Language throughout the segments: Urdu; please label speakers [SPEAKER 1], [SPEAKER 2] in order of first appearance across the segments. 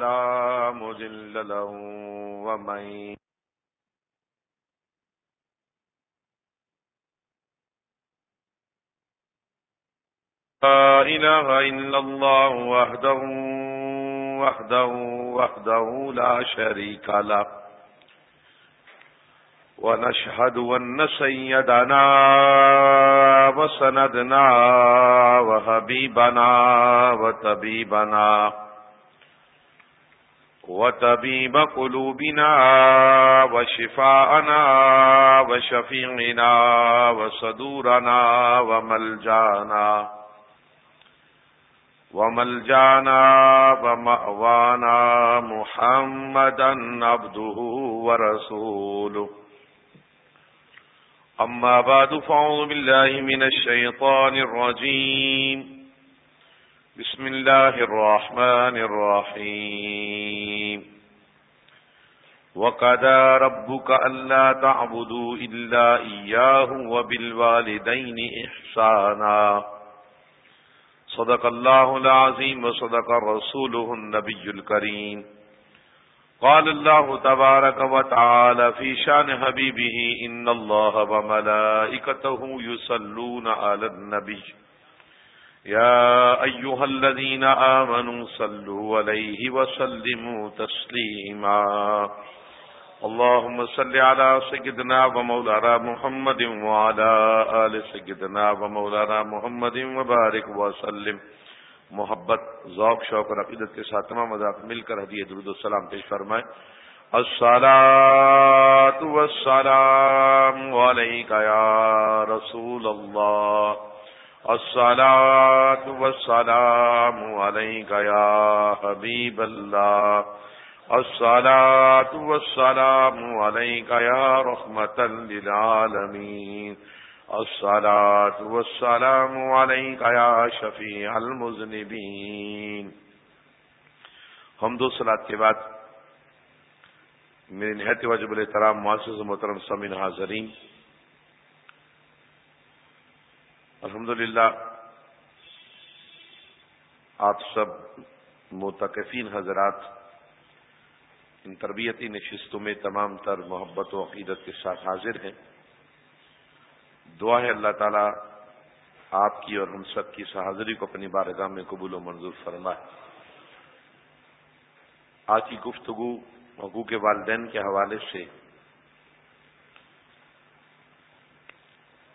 [SPEAKER 1] لا مضل له ومن لا إله إلا الله وحده وحده وحده لا شريك له. ونشهد أن سيدنا وسندنا وحبيبنا وطبيبنا وطبيب قلوبنا وشفاءنا وشفيعنا وصدورنا وملجانا وملجانا ومأوانا محمدا عبده ورسوله. أما بعد فعوذ بالله من الشيطان الرجيم. بسم الله الرحمن الرحيم. وقدى ربك ألا تعبدوا إلا إياه وبالوالدين إحسانا. صدق الله العظيم وصدق رسوله النبي الكريم. قال الله تبارك وتعالى في شان حبيبه إن الله وملائكته يصلون على النبي. يا أيها الذين آمنوا صلوا عليه وسلموا تسليما. اللهم صل على سيدنا ومولانا محمد وعلى آل سيدنا ومولانا محمد وبارك وسلم. محبت، ذوق، شوق اور عقیدت کے ساتھ تمام مذاق مل کر حدیث درود السلام پیش فرمائے. السلام والسلام علیک یا رسول اللہ. السلام والسلام علیک یا حبیب اللہ السلام والسلام علیک یا رحمت للعالمین الصلاة والسلام عليك يا شفيع المذنبين. ہم دو سلاد کے بعد میرے نہایت واجب الحترام معزز محترم سمین حاضرین الحمد للہ آپ سب متقفین حضرات، ان تربیتی نشستوں میں تمام تر محبت و عقیدت کے ساتھ حاضر ہیں۔ دعا ہے اللہ تعالیٰ آپ کی اور ہم سب کی سہاضری کو اپنی بارگاہ میں قبول و منظور فرمائے۔ آج کی گفتگو حقوق والدین کے حوالے سے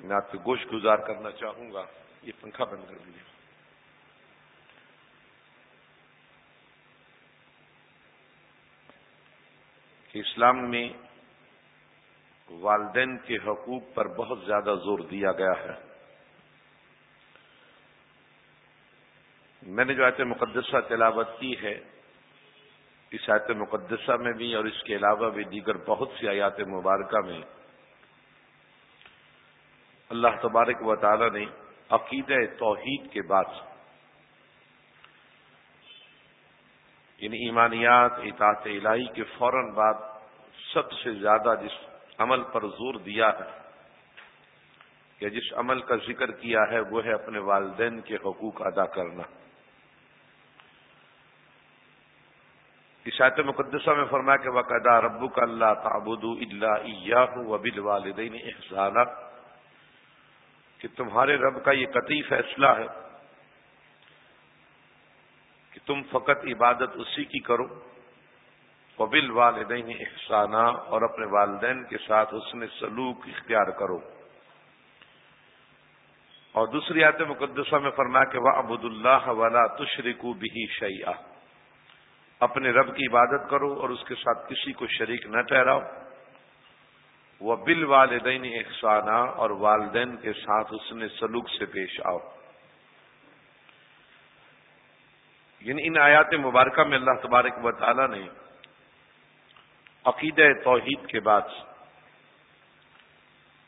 [SPEAKER 1] میں آپ کے گوشت گزار کرنا چاہوں گا، یہ پنکھا بند کر دیجیے کہ اسلام میں والدین کے حقوق پر بہت زیادہ زور دیا گیا ہے۔ میں نے جو آیت مقدسہ تلاوت کی ہے، اس آیت مقدسہ میں بھی اور اس کے علاوہ بھی دیگر بہت سی آیات مبارکہ میں اللہ تبارک و تعالی نے عقید توحید کے بعد یعنی ایمانیات، اطاعت الہی کے فوراً بعد سب سے زیادہ جس عمل پر زور دیا ہے یا جس عمل کا ذکر کیا ہے، وہ ہے اپنے والدین کے حقوق ادا کرنا۔ اشاعت مقدسہ میں فرمایا کہ وقدا ربو کا اللہ تعبد اللہ وبل والدین احسانہ کہ تمہارے رب کا یہ قطعی فیصلہ ہے کہ تم فقط عبادت اسی کی کرو قبل والدین احسانہ اور اپنے والدین کے ساتھ اس نے سلوک اختیار کرو۔ اور دوسری آیت مقدسہ میں فرما کہ وہ ابود اللہ والا تشریق بھی شعیہ اپنے رب کی عبادت کرو اور اس کے ساتھ کسی کو شریک نہ ٹھہراؤ۔ وہ بل والدین احسانہ اور والدین کے ساتھ اس نے سلوک سے پیش آؤ۔ یعنی ان آیات مبارکہ میں اللہ تبارک و تعالی نے عقید توحید کے بعد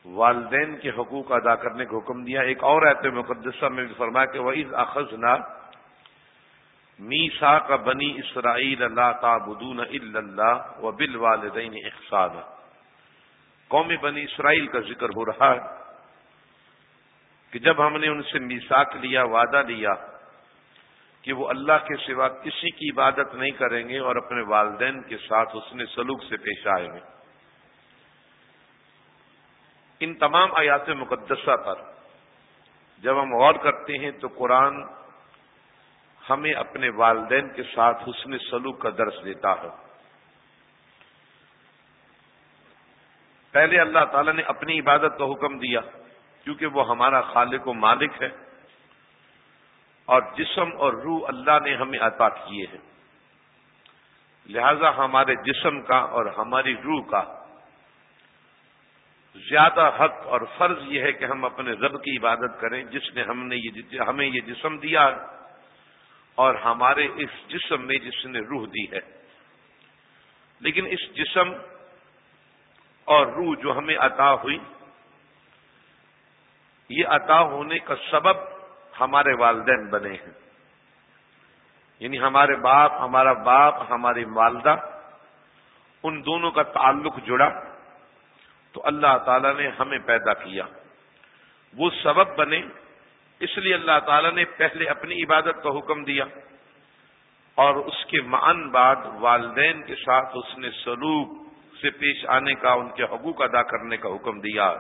[SPEAKER 1] والدین کے حقوق ادا کرنے کا حکم دیا۔ ایک اور ایت مقدسہ میں بھی فرمایا کہ وہ از اخذ نہ میسا کا بنی اسرائیل اللہ تعبدون اللہ و بل والدین احسان قوم بنی اسرائیل کا ذکر ہو رہا ہے کہ جب ہم نے ان سے میساک لیا، وعدہ لیا کہ وہ اللہ کے سوا کسی کی عبادت نہیں کریں گے اور اپنے والدین کے ساتھ اس نے سلوک سے پیش آئیں گے ان تمام آیات مقدسہ پر جب ہم غور کرتے ہیں تو قرآن ہمیں اپنے والدین کے ساتھ حسن سلوک کا درس دیتا ہے۔ پہلے اللہ تعالی نے اپنی عبادت کا حکم دیا، کیونکہ وہ ہمارا خالق و مالک ہے۔ اور جسم اور روح اللہ نے ہمیں عطا کیے ہیں۔ لہذا ہمارے جسم کا اور ہماری روح کا زیادہ حق اور فرض یہ ہے کہ ہم اپنے رب کی عبادت کریں، جس نے ہم نے یہ ہمیں یہ جسم دیا اور ہمارے اس جسم میں جس نے روح دی ہے۔ لیکن اس جسم اور روح جو ہمیں عطا ہوئی، یہ عطا ہونے کا سبب ہمارے والدین بنے ہیں۔ یعنی ہمارے باپ، ہمارا باپ، ہماری والدہ، ان دونوں کا تعلق جڑا تو اللہ تعالی نے ہمیں پیدا کیا۔ وہ سبب بنے، اس لیے اللہ تعالی نے پہلے اپنی عبادت کا حکم دیا اور اس کے معن بعد والدین کے ساتھ اس نے سلوک سے پیش آنے کا، ان کے حقوق ادا کرنے کا حکم دیا۔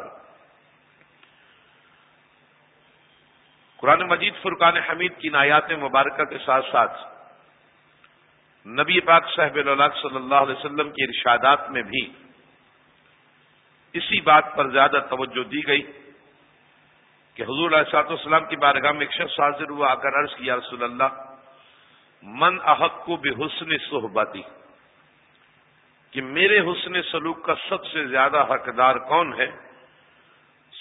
[SPEAKER 1] قرآن مجید فرقان حمید کی نایات مبارکہ کے ساتھ ساتھ نبی پاک صاحب اللہ صلی اللہ علیہ وسلم کے ارشادات میں بھی اسی بات پر زیادہ توجہ دی گئی کہ حضور علیہ صاحب السلام کی بارگاہ میں ایک شخص حاضر ہوا، آ کر عرض کیا رسول اللہ، من احق کو بے حسن صحبتی؟ کہ میرے حسن سلوک کا سب سے زیادہ حقدار کون ہے؟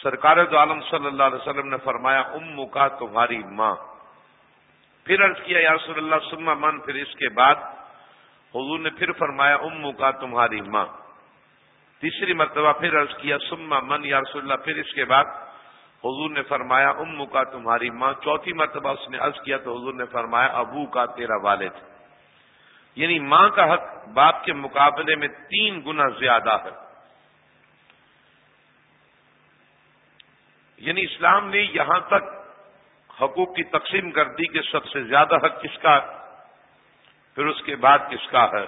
[SPEAKER 1] سرکار دو عالم صلی اللہ علیہ وسلم نے فرمایا ام کا تمہاری ماں۔ پھر عرض کیا، یا رسول اللہ، سما من، پھر اس کے بعد حضور نے پھر فرمایا ام کا تمہاری ماں۔ تیسری مرتبہ پھر عرض کیا، سما من، یا رسول اللہ، پھر اس کے بعد حضور نے فرمایا ام کا تمہاری ماں۔ چوتھی مرتبہ اس نے عرض کیا تو حضور نے فرمایا، ابو کا تیرا والد۔ یعنی ماں کا حق باپ کے مقابلے میں تین گنا زیادہ ہے۔ یعنی اسلام نے یہاں تک حقوق کی تقسیم کر دی کہ سب سے زیادہ حق کس کا پھر اس کے بعد کس کا ہے۔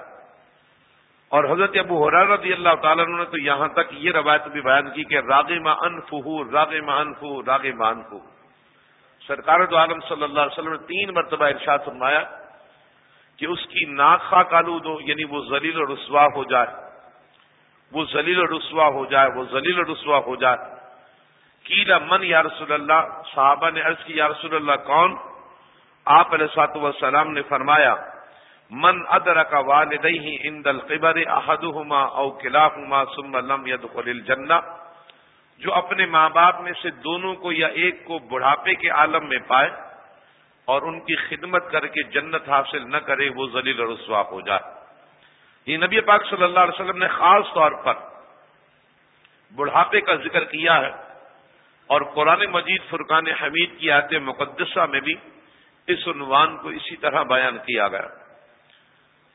[SPEAKER 1] اور حضرت ابو حرار رضی اللہ تعالیٰ نے تو یہاں تک یہ روایت بھی بیان کی کہ راگ ما انفہ راگ ما انفو راگ ما انفو سرکار دو عالم صلی اللہ علیہ وسلم نے تین مرتبہ ارشاد فرمایا کہ اس کی ناخا کالود ہو یعنی وہ ذلیل و رسوا ہو جائے۔ وہ ذلیل و رسوا ہو جائے، وہ ذلیل و رسوا ہو جائے۔ کیلا من یا رسول اللہ؟ صحابہ نے عرض کی، یا رسول اللہ کون؟ آپ علیہ سات وسلام نے فرمایا، من ادر کا والدئی ان دل قبر احدہما او کلاہما ثم لم يدخل الجنہ۔ جو اپنے ماں باپ میں سے دونوں کو یا ایک کو بڑھاپے کے عالم میں پائے اور ان کی خدمت کر کے جنت حاصل نہ کرے، وہ ذلیل رسوا ہو جائے۔ یہ نبی پاک صلی اللہ علیہ وسلم نے خاص طور پر بڑھاپے کا ذکر کیا ہے اور قرآن مجید فرقان حمید کی آیت مقدسہ میں بھی اس عنوان کو اسی طرح بیان کیا گیا۔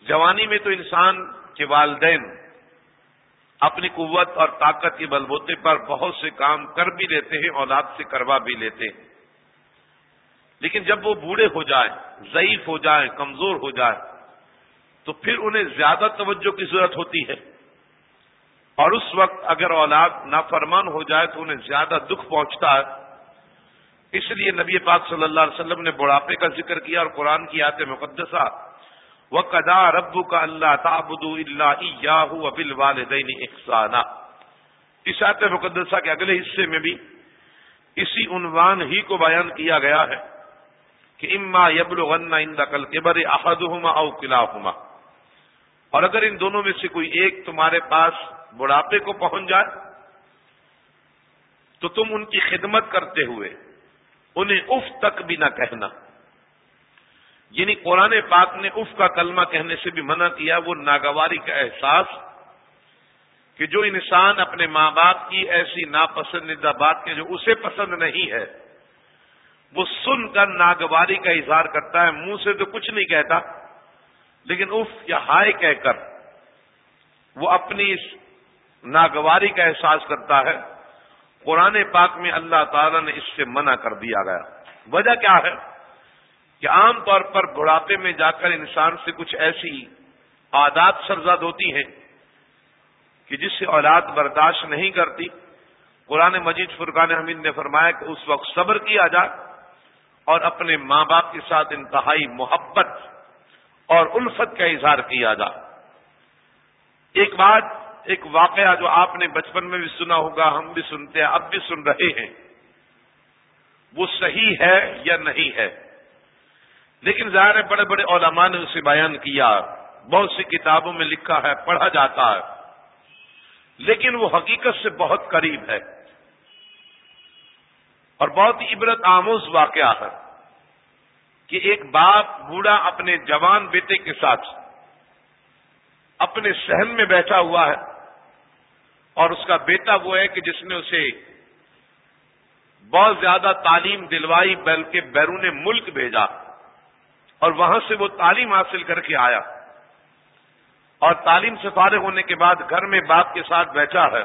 [SPEAKER 1] جوانی میں تو انسان کے والدین اپنی قوت اور طاقت کے بلبوتے پر بہت سے کام کر بھی لیتے ہیں، اولاد سے کروا بھی لیتے ہیں۔ لیکن جب وہ بوڑھے ہو جائیں، ضعیف ہو جائیں، کمزور ہو جائے تو پھر انہیں زیادہ توجہ کی ضرورت ہوتی ہے۔ اور اس وقت اگر اولاد نافرمان ہو جائے تو انہیں زیادہ دکھ پہنچتا ہے۔ اس لیے نبی پاک صلی اللہ علیہ وسلم نے بڑھاپے کا ذکر کیا اور قرآن کی آتے مقدسہ وہ کدا رب کا اللہ تابد اللہ ابل والدین احسانہ اس آت مقدسہ کے اگلے حصے میں بھی اسی عنوان ہی کو بیان کیا گیا ہے۔ کہ اما یبل غنا ان کل کے بر احدما او کلاہما اور اگر ان دونوں میں سے کوئی ایک تمہارے پاس بڑھاپے کو پہنچ جائے تو تم ان کی خدمت کرتے ہوئے انہیں اف تک بھی نہ کہنا۔ یعنی قرآن پاک نے اف کا کلمہ کہنے سے بھی منع کیا، وہ ناگواری کا احساس کہ جو انسان اپنے ماں باپ کی ایسی ناپسندیدہ بات کے جو اسے پسند نہیں ہے وہ سن کر ناگواری کا اظہار کرتا ہے، منہ سے تو کچھ نہیں کہتا، لیکن اف یا ہائے کہہ کر وہ اپنی اس ناگواری کا احساس کرتا ہے۔ قرآن پاک میں اللہ تعالی نے اس سے منع کر دیا گیا۔ وجہ کیا ہے؟ کہ عام طور پر بڑھاپے میں جا کر انسان سے کچھ ایسی عادات سرزد ہوتی ہیں کہ جس سے اولاد برداشت نہیں کرتی۔ قرآن مجید فرقان حمید نے فرمایا کہ اس وقت صبر کیا جائے۔ اور اپنے ماں باپ کے ساتھ انتہائی محبت اور الفت کا اظہار کیا جائے ایک بات، ایک واقعہ جو آپ نے بچپن میں بھی سنا ہوگا، ہم بھی سنتے ہیں، اب بھی سن رہے ہیں۔ وہ صحیح ہے یا نہیں ہے؟ لیکن ظاہر ہے، بڑے بڑے علماء نے اسے بیان کیا۔ بہت سی کتابوں میں لکھا ہے، پڑھا جاتا ہے۔ لیکن وہ حقیقت سے بہت قریب ہے۔ اور بہت عبرت آموز واقعہ ہے کہ ایک باپ بوڑھا اپنے جوان بیٹے کے ساتھ اپنے سہن میں بیٹھا ہوا ہے اور اس کا بیٹا وہ ہے کہ جس نے اسے بہت زیادہ تعلیم دلوائی، بلکہ بیرون ملک بھیجا اور وہاں سے وہ تعلیم حاصل کر کے آیا اور تعلیم سے فارغ ہونے کے بعد گھر میں باپ کے ساتھ بیٹھا ہے۔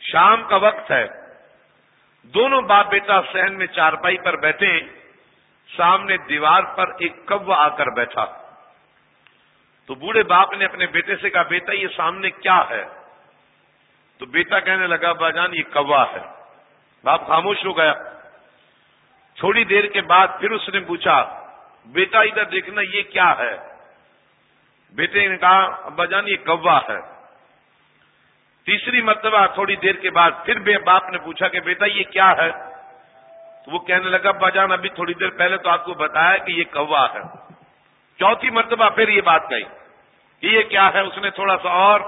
[SPEAKER 1] شام کا وقت ہے۔ دونوں باپ بیٹا سہن میں چارپائی پر بیٹھے سامنے دیوار پر ایک کوا آ کر بیٹھا۔ تو بوڑھے باپ نے اپنے بیٹے سے کہا، بیٹا، یہ سامنے کیا ہے؟ تو بیٹا کہنے لگا باجان یہ کوا ہے۔ باپ خاموش ہو گیا۔ تھوڑی دیر کے بعد پھر اس نے پوچھا، بیٹا، ادھر دیکھنا یہ کیا ہے؟ بیٹے نے کہا ابا جان، یہ کوا ہے۔ تیسری مرتبہ تھوڑی دیر کے بعد پھر بے باپ نے پوچھا کہ بیٹا یہ کیا ہے؟ تو وہ کہنے لگا، ابا جان، ابھی تھوڑی دیر پہلے تو آپ کو بتایا کہ یہ کوا ہے۔ چوتھی مرتبہ پھر یہ بات کہی۔ کہ یہ کیا ہے؟ اس نے تھوڑا سا اور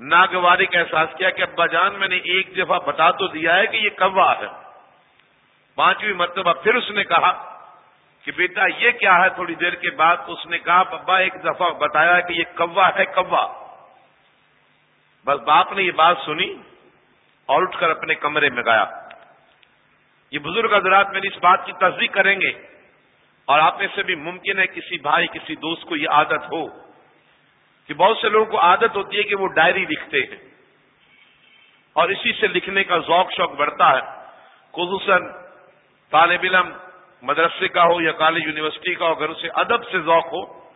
[SPEAKER 1] ناگواری کا احساس کیا کہ ابا جان، میں نے ایک دفعہ بتا تو دیا ہے کہ یہ کوا ہے۔ پانچویں مرتبہ پھر اس نے کہا کہ بیٹا یہ کیا ہے؟ تھوڑی دیر کے بعد اس نے کہا ببا ایک دفعہ بتایا کہ یہ کوا ہے، کوا۔ بس باپ نے یہ بات سنی اور اٹھ کر اپنے کمرے میں گیا۔ یہ بزرگ حضرات میری اس بات کی تصدیق کریں گے اور آپ میں سے بھی ممکن ہے کسی بھائی، کسی دوست کو یہ عادت ہو کہ بہت سے لوگوں کو عادت ہوتی ہے کہ وہ ڈائری لکھتے ہیں۔ اور اسی سے لکھنے کا ذوق، شوق بڑھتا ہے۔ خصوصاً طالب علم مدرسے کا ہو یا کالج، یونیورسٹی کا ہو، اگر اسے ادب سے ذوق ہو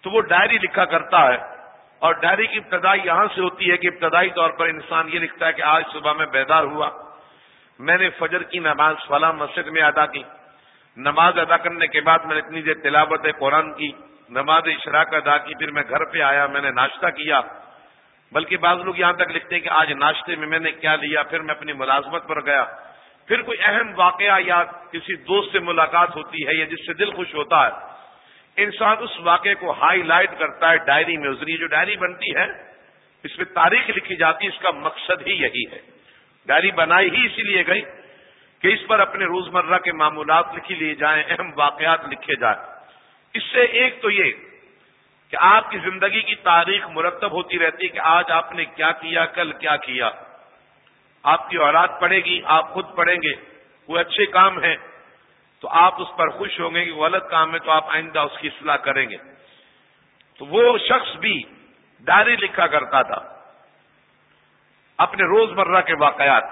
[SPEAKER 1] تو وہ ڈائری لکھا کرتا ہے۔ اور ڈائری کی ابتدائی یہاں سے ہوتی ہے کہ ابتدائی طور پر انسان یہ لکھتا ہے کہ آج صبح میں بیدار ہوا۔ میں نے فجر کی نماز فلاں مسجد میں ادا کی۔ نماز ادا کرنے کے بعد میں نے اتنی دیر تلاوت قرآن کی، نماز اشراق ادا کی، پھر میں گھر پہ آیا، میں نے ناشتہ کیا۔ بلکہ بعض لوگ یہاں تک لکھتے ہیں کہ آج ناشتے میں میں نے کیا لیا، پھر میں اپنی ملازمت پر گیا۔ پھر کوئی اہم واقعہ یا کسی دوست سے ملاقات ہوتی ہے یا جس سے دل خوش ہوتا ہے انسان اس واقعے کو ہائی لائٹ کرتا ہے ڈائری میں ذریعے جو ڈائری بنتی ہے، اس میں تاریخ لکھی جاتی ہے، اس کا مقصد ہی یہی ہے۔ ڈائری بنائی ہی اسی لیے گئی کہ اس پر اپنے روزمرہ کے معمولات لکھی لیے جائیں، اہم واقعات لکھے جائیں۔ اس سے ایک تو یہ کہ آپ کی زندگی کی تاریخ مرتب ہوتی رہتی ہے کہ آج آپ نے کیا کیا، کل کیا کیا۔ آپ کی اولاد پڑھے گی، آپ خود پڑھیں گے، وہ اچھے کام ہیں۔ تو آپ اس پر خوش ہوں گے کہ غلط کام ہے تو آپ آئندہ اس کی اصلاح کریں گے۔ تو وہ شخص بھی ڈائری لکھا کرتا تھا۔ اپنے روزمرہ کے واقعات۔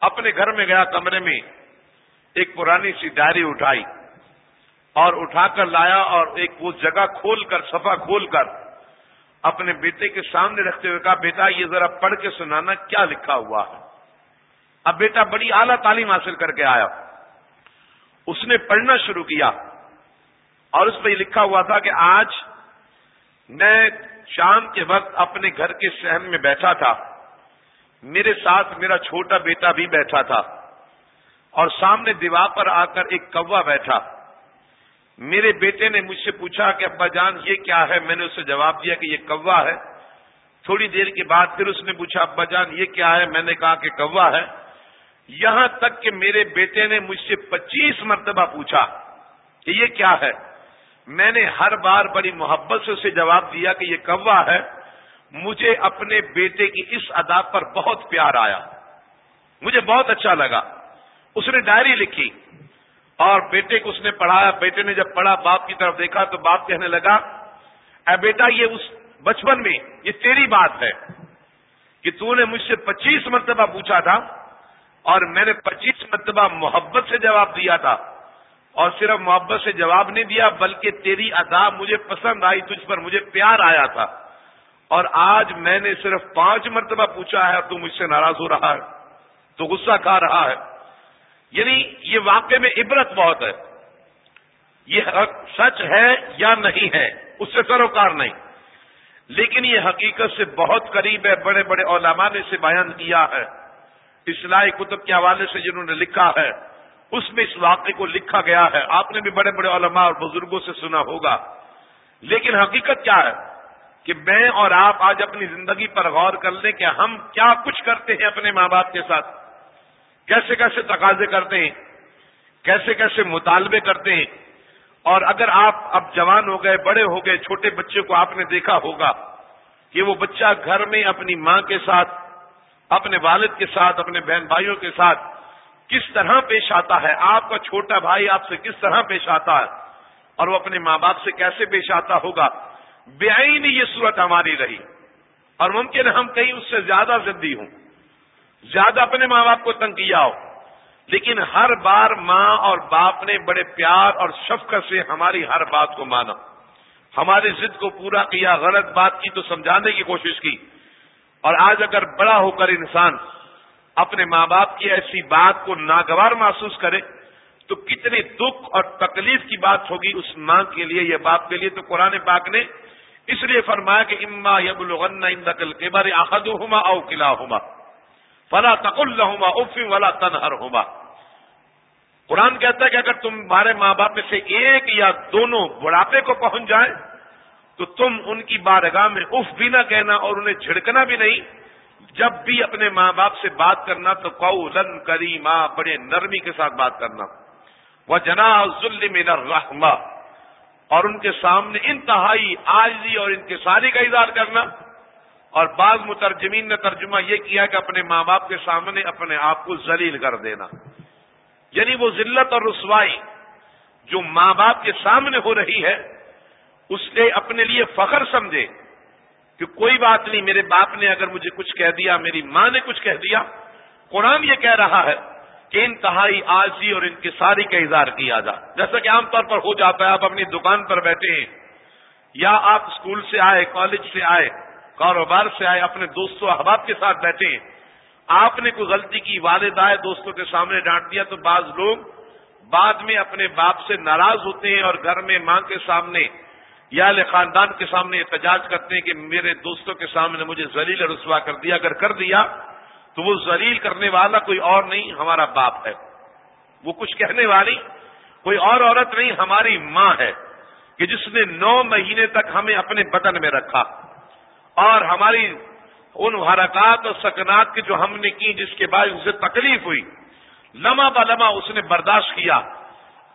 [SPEAKER 1] اپنے گھر میں گیا کمرے میں ایک پرانی سی ڈائری اٹھائی اور اٹھا کر لایا اور ایک وہ جگہ کھول کر سفا کھول کر اپنے بیٹے کے سامنے رکھتے ہوئے کہا، بیٹا، یہ ذرا پڑھ کے سنانا کیا لکھا ہوا ہے؟ اب بیٹا بڑی اعلی تعلیم حاصل کر کے آیا۔ اس نے پڑھنا شروع کیا اور اس پہ لکھا ہوا تھا کہ آج میں شام کے وقت اپنے گھر کے سہن میں بیٹھا تھا۔ میرے ساتھ میرا چھوٹا بیٹا بھی بیٹھا تھا۔ اور سامنے دیوار پر آ کر ایک کوا بیٹھا۔ میرے بیٹے نے مجھ سے پوچھا کہ ابا جان، یہ کیا ہے؟ میں نے اسے جواب دیا کہ یہ کوا ہے۔ تھوڑی دیر کے بعد پھر اس نے پوچھا، ابا جان، یہ کیا ہے؟ میں نے کہا کہ کوا ہے۔ یہاں تک کہ میرے بیٹے نے مجھ سے پچیس مرتبہ پوچھا کہ یہ کیا ہے؟ میں نے ہر بار بڑی محبت سے اسے جواب دیا کہ یہ کوا ہے۔ مجھے اپنے بیٹے کی اس ادا پر بہت پیار آیا۔ مجھے بہت اچھا لگا۔ اس نے ڈائری لکھی۔ اور بیٹے کو اس نے پڑھایا۔ بیٹے نے جب پڑھا، باپ کی طرف دیکھا تو باپ کہنے لگا، اے بیٹا، یہ اس بچپن میں، یہ تیری بات ہے کہ تو نے مجھ سے پچیس مرتبہ پوچھا تھا اور میں نے پچیس مرتبہ محبت سے جواب دیا تھا اور صرف محبت سے جواب نہیں دیا، بلکہ تیری ادا مجھے پسند آئی، تجھ پر مجھے پیار آیا تھا۔ اور آج میں نے صرف پانچ مرتبہ پوچھا ہے، تو مجھ سے ناراض ہو رہا ہے، تو غصہ کھا رہا ہے۔ یعنی یہ واقع میں عبرت بہت ہے۔ یہ سچ ہے یا نہیں ہے، اس سے سروکار نہیں۔ لیکن یہ حقیقت سے بہت قریب ہے، بڑے بڑے علماء نے اسے بیان کیا ہے۔ اصلاحی کتب کے حوالے سے جنہوں نے لکھا ہے، اس میں اس واقعے کو لکھا گیا ہے۔ آپ نے بھی بڑے بڑے علماء اور بزرگوں سے سنا ہوگا۔ لیکن حقیقت کیا ہے کہ میں اور آپ آج اپنی زندگی پر غور کر لیں کہ ہم کیا کچھ کرتے ہیں اپنے ماں باپ کے ساتھ۔ کیسے کیسے تقاضے کرتے ہیں، کیسے کیسے مطالبے کرتے ہیں۔ اور اگر آپ اب جوان ہو گئے، بڑے ہو گئے، چھوٹے بچے کو آپ نے دیکھا ہوگا کہ وہ بچہ گھر میں اپنی ماں کے ساتھ اپنے والد کے ساتھ، اپنے بہن بھائیوں کے ساتھ کس طرح پیش آتا ہے؟ آپ کا چھوٹا بھائی آپ سے کس طرح پیش آتا ہے؟ اور وہ اپنے ماں باپ سے کیسے پیش آتا ہوگا؟ بے آئی یہ صورت ہماری رہی۔ اور ممکن ہم کہیں اس سے زیادہ زدی ہوں۔ زیادہ اپنے ماں باپ کو تنگ کیا ہو۔ لیکن ہر بار ماں اور باپ نے بڑے پیار اور شفقت سے ہماری ہر بات کو مانا۔ ہماری ضد کو پورا کیا، غلط بات کی تو سمجھانے کی کوشش کی۔ اور آج اگر بڑا ہو کر انسان اپنے ماں باپ کی ایسی بات کو ناگوار محسوس کرے، تو کتنے دکھ اور تکلیف کی بات ہوگی اس ماں کے لیے یا باپ کے لیے، تو قرآن پاک نے اس لیے فرمایا کہ اما یب الغن دقل کے بارے آخد ہوما او قلعہ ہوما فلا تقل ہوما افی والا تنہر ہوما قرآن کہتا ہے کہ اگر تمہارے ماں باپ میں سے ایک یا دونوں بڑھاپے کو پہنچ جائیں تو تم ان کی بارگاہ میں اف بھی نہ کہنا اور انہیں چھڑکنا بھی نہیں۔ جب بھی اپنے ماں باپ سے بات کرنا تو کو لن کری ماں بڑے نرمی کے ساتھ بات کرنا۔ وہ جنا ظلم رحما اور ان کے سامنے انتہائی آجی اور انکساری کا اظہار کرنا۔ اور بعض مترجمین نے ترجمہ یہ کیا کہ اپنے ماں باپ کے سامنے اپنے آپ کو ذلیل کر دینا۔ یعنی وہ ذلت اور رسوائی جو ماں باپ کے سامنے ہو رہی ہے اس نے اپنے لیے فخر سمجھے کہ کوئی بات نہیں، میرے باپ نے اگر مجھے کچھ کہہ دیا، میری ماں نے کچھ کہہ دیا، قرآن یہ کہہ رہا ہے کہ انتہائی آجی اور انکساری کا اظہار کیا جا۔ جیسا کہ عام طور پر ہو جاتا ہے، آپ اپنی دکان پر بیٹھے ہیں، یا آپ اسکول سے آئے، کالج سے آئے، کاروبار سے آئے، اپنے دوستوں، احباب کے ساتھ بیٹھے ہیں۔ آپ نے کوئی غلطی کی والد آئے، دوستوں کے سامنے ڈانٹ دیا، تو بعض لوگ بعد میں اپنے باپ سے ناراض ہوتے ہیں اور گھر میں ماں کے سامنے یا خاندان کے سامنے احتجاج کرتے ہیں کہ میرے دوستوں کے سامنے مجھے زلیل رسوا کر دیا، اگر کر دیا تو وہ زلیل کرنے والا کوئی اور نہیں، ہمارا باپ ہے۔ وہ کچھ کہنے والی، کوئی اور عورت نہیں، ہماری ماں ہے کہ جس نے نو مہینے تک ہمیں اپنے بدن میں رکھا اور ہماری ان حرکات اور سکنات کی جو ہم نے کی، جس کے بعد اسے تکلیف ہوئی، لمحہ با لمحہ اس نے برداشت کیا۔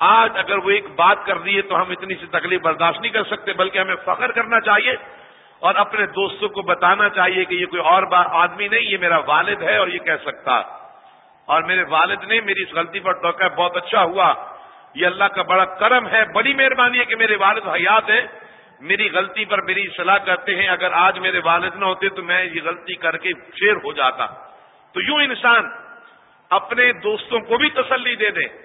[SPEAKER 1] آج اگر وہ ایک بات کر دی ہے تو ہم اتنی سی تکلیف برداشت نہیں کر سکتے، بلکہ ہمیں فخر کرنا چاہیے اور اپنے دوستوں کو بتانا چاہیے کہ یہ کوئی اور آدمی نہیں، یہ میرا والد ہے اور یہ کہہ سکتا۔ اور میرے والد نے میری اس غلطی پر ٹوکا، بہت اچھا ہوا۔ یہ اللہ کا بڑا کرم ہے، بڑی مہربانی ہے کہ میرے والد حیات ہیں۔ میری غلطی پر میری اصلاح کرتے ہیں۔ اگر آج میرے والد نہ ہوتے تو میں یہ غلطی کر کے شیر ہو جاتا۔ تو یوں انسان اپنے دوستوں کو بھی تسلی دے دے۔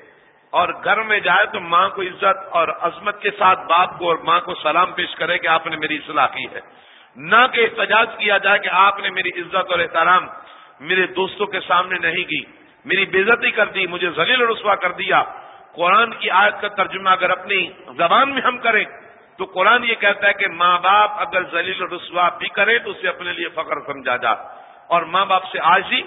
[SPEAKER 1] اور گھر میں جائے تو ماں کو عزت اور عظمت کے ساتھ باپ کو اور ماں کو سلام پیش کرے کہ آپ نے میری اصلاح کی ہے۔ نہ کہ احتجاج کیا جائے کہ آپ نے میری عزت اور احترام میرے دوستوں کے سامنے نہیں کی۔ میری بےزتی کر دی، مجھے ذلیل رسوا کر دیا۔ قرآن کی آیت کا ترجمہ اگر اپنی زبان میں ہم کریں تو قرآن یہ کہتا ہے کہ ماں باپ اگر ذلیل رسوا بھی کرے تو اسے اپنے لیے فخر سمجھا جا۔ اور ماں باپ سے آجی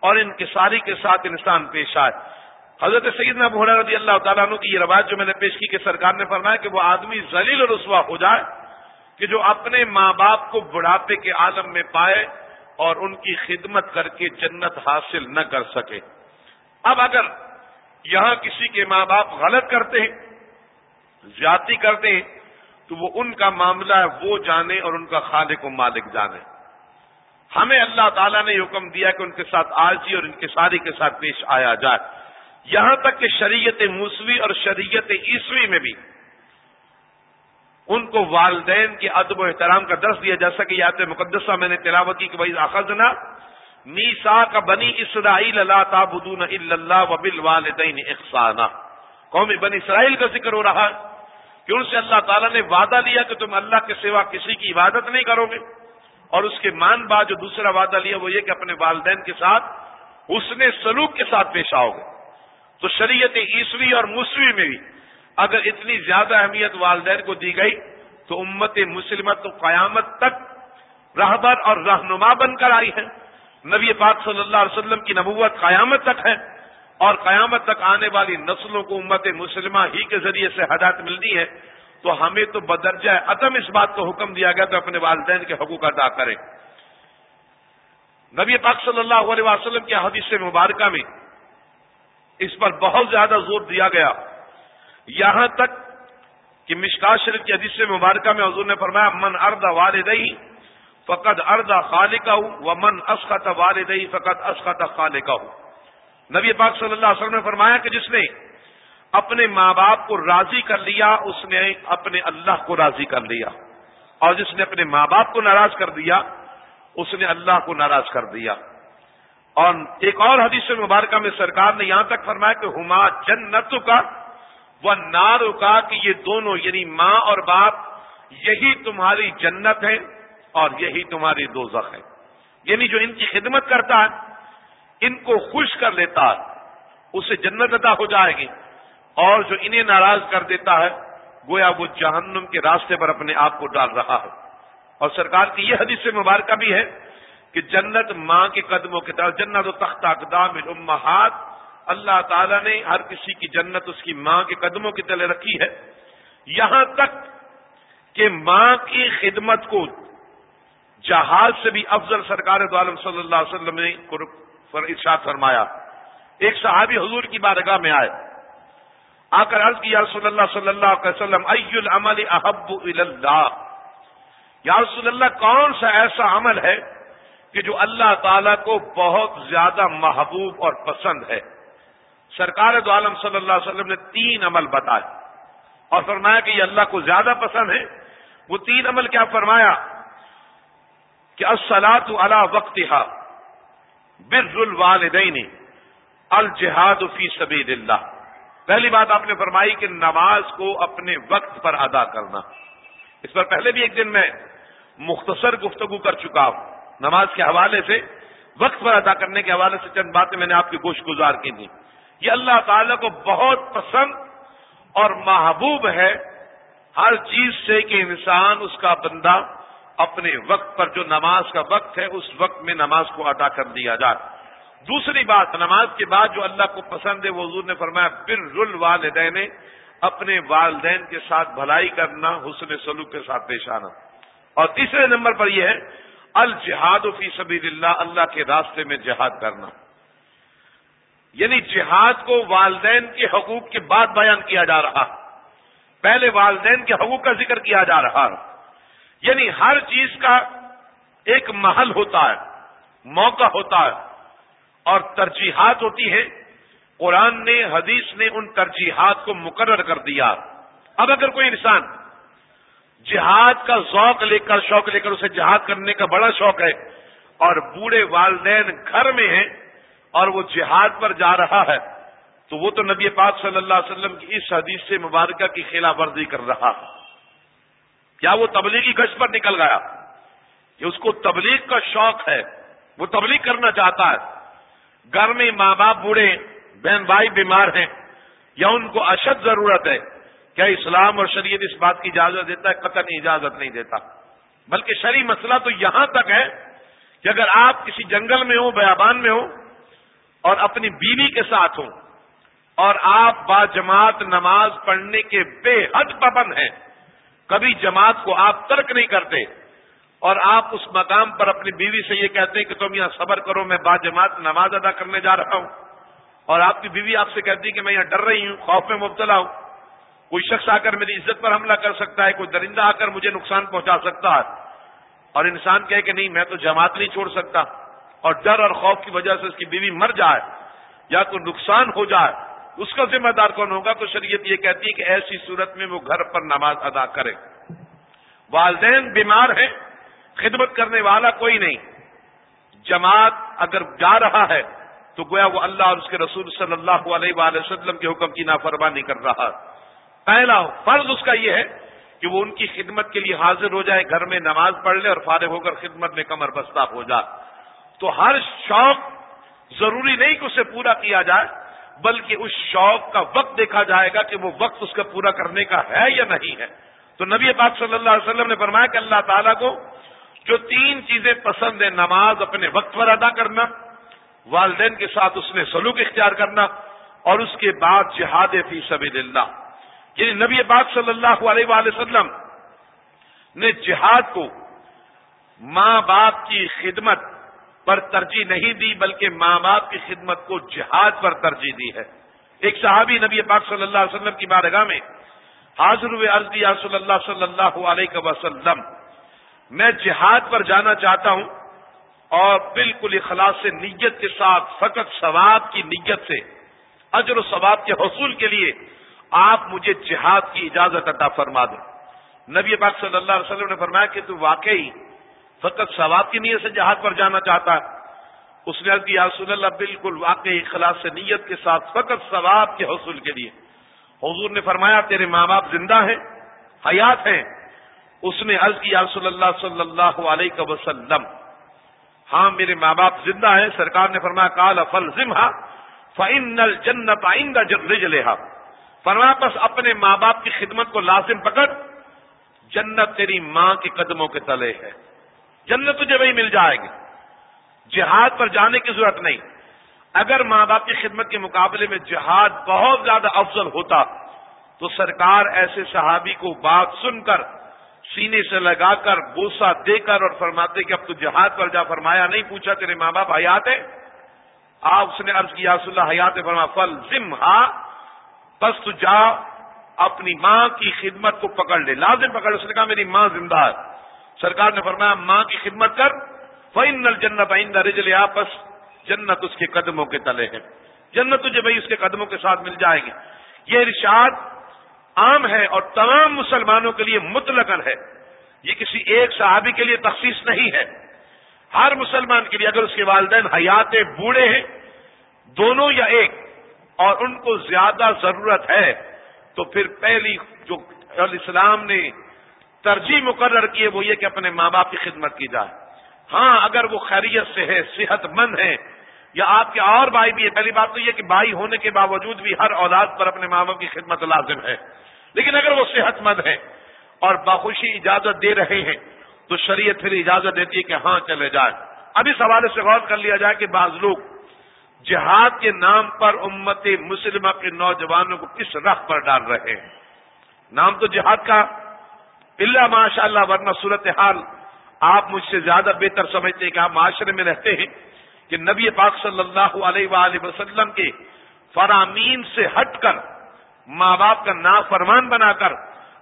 [SPEAKER 1] اور انکساری کے ساتھ انسان پیش آئے۔ حضرت سیدنا بحرا رضی اللہ تعالیٰ عنہ کی یہ روایت جو میں نے پیش کی کہ سرکار نے فرمایا کہ وہ آدمی ذلیل رسوا ہو جائے کہ جو اپنے ماں باپ کو بڑھاپے کے عالم میں پائے اور ان کی خدمت کر کے جنت حاصل نہ کر سکے۔ اب اگر یہاں کسی کے ماں باپ غلط کرتے ہیں، زیادتی کرتے ہیں، تو وہ ان کا معاملہ ہے، وہ جانے اور ان کا خالق و مالک جانے۔ ہمیں اللہ تعالیٰ نے حکم دیا کہ ان کے ساتھ آرزی اور ان کے ساری کے ساتھ پیش آیا جائے۔ یہاں تک کہ شریعت موسوی اور شریعت عیسوی میں بھی ان کو والدین کے ادب و احترام کا درس دیا جیسا کہ یات مقدسہ میں نے تلاوت کی کہ بھائی آخذنا نیسا کا بنی اسرائیل اللہ تابدون اللہ وبل والدین اقسانہ قوم بن اسرائیل کا ذکر ہو رہا ہے کہ ان سے اللہ تعالیٰ نے وعدہ لیا کہ تم اللہ کے سوا کسی کی عبادت نہیں کرو گے۔ اور اس کے مان بعد جو دوسرا وعدہ لیا وہ یہ کہ اپنے والدین کے ساتھ اس نے سلوک کے ساتھ پیش آؤ گے۔ تو شریعت عیسوی اور موسوی میں بھی اگر اتنی زیادہ اہمیت والدین کو دی گئی تو امت مسلمت تو قیامت تک رہبر اور رہنما بن کر آئی ہے۔ نبی پاک صلی اللہ علیہ وسلم کی نبوت قیامت تک ہے اور قیامت تک آنے والی نسلوں کو امت مسلمہ ہی کے ذریعے سے ہدایت ملتی ہے۔ تو ہمیں تو بدرجہ عدم اس بات کو حکم دیا گیا تو اپنے والدین کے حقوق ادا کریں۔ نبی پاک صلی اللہ علیہ وسلم کی حدیث مبارکہ میں اس پر بہت زیادہ زور دیا گیا۔ یہاں تک کہ مشکا شریف کی حدیث مبارکہ میں حضور نے فرمایا، من ارد والدئی فقط اردا خالقہ ہوں و من اسخط والدئی فقط اسخط خالقہ. ہوں نبی پاک صلی اللہ علیہ وسلم نے فرمایا کہ جس نے اپنے ماں باپ کو راضی کر لیا، اس نے اپنے اللہ کو راضی کر لیا۔ اور جس نے اپنے ماں باپ کو ناراض کر دیا، اس نے اللہ کو ناراض کر دیا۔ اور ایک اور حدیث مبارکہ میں سرکار نے یہاں تک فرمایا کہ ہما جنت کا وہ نارو کا کہ یہ دونوں یعنی ماں اور باپ، یہی تمہاری جنت ہے اور یہی تمہاری دوزخ ہے یعنی جو ان کی خدمت کرتا ہے، ان کو خوش کر لیتا ہے، اسے جنت ادا ہو جائے گی۔ اور جو انہیں ناراض کر دیتا ہے، گویا وہ جہنم کے راستے پر اپنے آپ کو ڈال رہا ہے۔ اور سرکار کی یہ حدیث مبارکہ بھی ہے کہ جنت ماں کے قدموں کے طرف جنت و تخت اقدام الامہات، اللہ تعالیٰ نے ہر کسی کی جنت اس کی ماں کے قدموں کی تلے رکھی ہے۔ یہاں تک کہ ماں کی خدمت کو جہاز سے بھی افضل سرکار عالم صلی اللہ علیہ وسلم نے ارشاد فرمایا۔ ایک صحابی حضور کی بارگاہ میں آئے۔ آ کر عرض کیا رسول اللہ صلی اللہ علیہ وسلم، ای العمل احب اللہ۔ یا رسول اللہ، کون سا ایسا عمل ہے کہ جو اللہ تعالی کو بہت زیادہ محبوب اور پسند ہے۔ سرکار دو عالم صلی اللہ علیہ وسلم نے تین عمل بتائے۔ اور فرمایا کہ یہ اللہ کو زیادہ پسند ہے۔ وہ تین عمل کیا فرمایا؟ کہ السلاط علا وقت بر الوالدین الجہاد فی سبیل اللہ۔ پہلی بات آپ نے فرمائی کہ نماز کو اپنے وقت پر ادا کرنا۔ اس پر پہلے بھی ایک دن میں مختصر گفتگو کر چکا ہوں۔ نماز کے حوالے سے، وقت پر ادا کرنے کے حوالے سے چند باتیں میں نے آپ کی گوشت گزار کی تھی یہ اللہ تعالیٰ کو بہت پسند اور محبوب ہے۔ ہر چیز سے کہ انسان اس کا بندہ اپنے وقت پر جو نماز کا وقت ہے، اس وقت میں نماز کو ادا کر دیا جائے۔ دوسری بات، نماز کے بعد جو اللہ کو پسند ہے، وہ حضور نے فرمایا، بر الوالدین، اپنے والدین کے ساتھ بھلائی کرنا، حسن سلوک کے ساتھ پیش آنا۔ اور تیسرے نمبر پر یہ ہے الجہاد فی سبیل اللہ اللہ کے راستے میں جہاد کرنا۔ یعنی جہاد کو والدین کے حقوق کے بعد بیان کیا جا رہا۔ پہلے والدین کے حقوق کا ذکر کیا جا رہا۔ یعنی ہر چیز کا ایک محل ہوتا ہے، موقع ہوتا ہے۔ اور ترجیحات ہوتی ہیں۔ قرآن نے، حدیث نے ان ترجیحات کو مقرر کر دیا۔ اب اگر کوئی انسان جہاد کا ذوق لے کر، شوق لے کر اسے جہاد کرنے کا بڑا شوق ہے۔ اور بوڑھے والدین گھر میں ہیں اور وہ جہاد پر جا رہا ہے۔ تو وہ تو نبی پاک صلی اللہ علیہ وسلم کی اس حدیث سے مبارکہ کی خلاف ورزی کر رہا ہے۔ کیا وہ تبلیغی گشت پر نکل گیا؟ کہ اس کو تبلیغ کا شوق ہے۔ وہ تبلیغ کرنا چاہتا ہے۔ گھر میں ماں باپ بوڑھے بہن بھائی بیمار ہیں، یا ان کو اشد ضرورت ہے۔ کیا اسلام اور شریعت اس بات کی اجازت دیتا ہے؟ قطن اجازت نہیں دیتا۔ بلکہ شرعی مسئلہ تو یہاں تک ہے کہ اگر آپ کسی جنگل میں ہوں، بیابان میں ہوں، اور اپنی بیوی کے ساتھ ہوں، اور آپ با جماعت نماز پڑھنے کے بے حد پابند ہیں، کبھی جماعت کو آپ ترک نہیں کرتے، اور آپ اس مقام پر اپنی بیوی سے یہ کہتے ہیں کہ تم یہاں صبر کرو، میں با جماعت نماز ادا کرنے جا رہا ہوں، اور آپ کی بیوی آپ سے کہتی ہے کہ میں یہاں ڈر رہی ہوں، خوف میں مبتلا ہوں۔ کوئی شخص آ کر میری عزت پر حملہ کر سکتا ہے، کوئی درندہ آ کر مجھے نقصان پہنچا سکتا ہے۔ اور انسان کہے کہ نہیں، میں تو جماعت نہیں چھوڑ سکتا۔ اور ڈر اور خوف کی وجہ سے اس کی بیوی مر جائے، یا کوئی نقصان ہو جائے۔ اس کا ذمہ دار کون ہوگا؟ تو شریعت یہ کہتی ہے کہ ایسی صورت میں وہ گھر پر نماز ادا کرے۔ والدین بیمار ہیں، خدمت کرنے والا کوئی نہیں۔ جماعت اگر جا رہا ہے، تو گویا وہ اللہ اور اس کے رسول صلی اللہ علیہ وآلہ وسلم کے حکم کی نافرمانی کر رہا پہلا فرض اس کا یہ ہے کہ وہ ان کی خدمت کے لیے حاضر ہو جائے، گھر میں نماز پڑھ لے اور فارغ ہو کر خدمت میں کمر بستہ ہو جائے تو ہر شوق ضروری نہیں کہ اسے پورا کیا جائے، بلکہ اس شوق کا وقت دیکھا جائے گا کہ وہ وقت اس کا پورا کرنے کا ہے یا نہیں ہے۔ تو نبی پاک صلی اللہ علیہ وسلم نے فرمایا کہ اللہ تعالیٰ کو جو تین چیزیں پسند ہیں، نماز، اپنے وقت پر ادا کرنا، والدین کے ساتھ اس نے سلوک اختیار کرنا اور اس کے بعد جہاد فی سبیل اللہ۔ یعنی نبی پاک صلی اللہ علیہ وآلہ وسلم نے جہاد کو ماں باپ کی خدمت پر ترجیح نہیں دی، بلکہ ماں باپ کی خدمت کو جہاد پر ترجیح دی ہے۔ ایک صحابی نبی پاک صلی اللہ علیہ وسلم کی بارگاہ میں حاضر ہوئے، عرض یا صلی اللہ صلی اللہ علیہ وسلم، میں جہاد پر جانا چاہتا ہوں اور بالکل اخلاص سے نیت کے ساتھ، فقط ثواب کی نیت سے، اجر و ثواب کے حصول کے لیے آپ مجھے جہاد کی اجازت عطا فرما دیں۔ نبی پاک صلی اللہ علیہ وسلم نے فرمایا کہ تو واقعی فقط ثواب کی نیت سے جہاد پر جانا چاہتا ہے۔ اس نے کیا رسول اللہ، بالکل واقعی اخلاص سے نیت کے ساتھ فقط ثواب کے حصول کے لیے۔ حضور نے فرمایا، تیرے ماں باپ زندہ ہیں، حیات ہیں۔ اس نے عرض کیا رسول اللہ، صلی اللہ علیہ وسلم ہاں میرے ماں باپ زندہ ہیں۔ سرکار نے فرمایا کال افل ذمہ فن جنت آئندہ رج لہا بس اپنے ماں باپ کی خدمت کو لازم پکڑ، جنت تیری ماں کے قدموں کے تلے ہے۔ جنت تجھے وہی مل جائے گی۔ جہاد پر جانے کی ضرورت نہیں۔ اگر ماں باپ کی خدمت کے مقابلے میں جہاد بہت زیادہ افضل ہوتا، تو سرکار ایسے صحابی کو بات سن کر، سینے سے لگا کر بوسا دے کر اور فرماتے کہ اب تو جہاد پر جا، فرمایا نہیں، پوچھا تیرے ماں باپ حیات ہے آپ اس نے عرض کیا اللہ حیات فرما فل ذم ہا بس تو جا، اپنی ماں کی خدمت کو پکڑ لے۔ لازم پکڑ اس نے کہا میری ماں زندہ ہے۔ سرکار نے فرمایا، ماں کی خدمت کر۔ فن نل جنت آئندہ رجل آپس جنت اس کے قدموں کے تلے ہے جنت تجھے بھائی اس کے قدموں کے ساتھ مل جائے گی یہ ارشاد عام ہے اور تمام مسلمانوں کے لیے مطلق ہے۔ یہ کسی ایک صحابی کے لیے تخصیص نہیں ہے۔ ہر مسلمان کے لیے اگر اس کے والدین حیات بوڑھے ہیں، دونوں یا ایک اور ان کو زیادہ ضرورت ہے، تو پھر پہلی جو اسلام نے ترجیح مقرر کی ہے وہ یہ کہ اپنے ماں باپ کی خدمت کی جائے۔ ہاں اگر وہ خیریت سے ہے، صحت مند ہے یا آپ کے اور بھائی بھی ہے پہلی بات تو یہ کہ بھائی ہونے کے باوجود بھی ہر اولاد پر اپنے ماں باپ کی خدمت لازم ہے۔ لیکن اگر وہ صحت مند ہیں اور باخوشی اجازت دے رہے ہیں، تو شریعت پھر اجازت دیتی ہے کہ ہاں چلے جائیں۔ اب اس حوالے سے غور کر لیا جائے کہ بعض لوگ جہاد کے نام پر امت مسلمہ کے نوجوانوں کو کس رخ پر ڈال رہے ہیں؟ نام تو جہاد کا اللہ ماشاء اللہ ورنہ صورت حال آپ مجھ سے زیادہ بہتر سمجھتے ہیں کہ آپ معاشرے میں رہتے ہیں کہ نبی پاک صلی اللہ علیہ وآلہ وسلم کے فرامین سے ہٹ کر ماں باپ کا نا فرمان بنا کر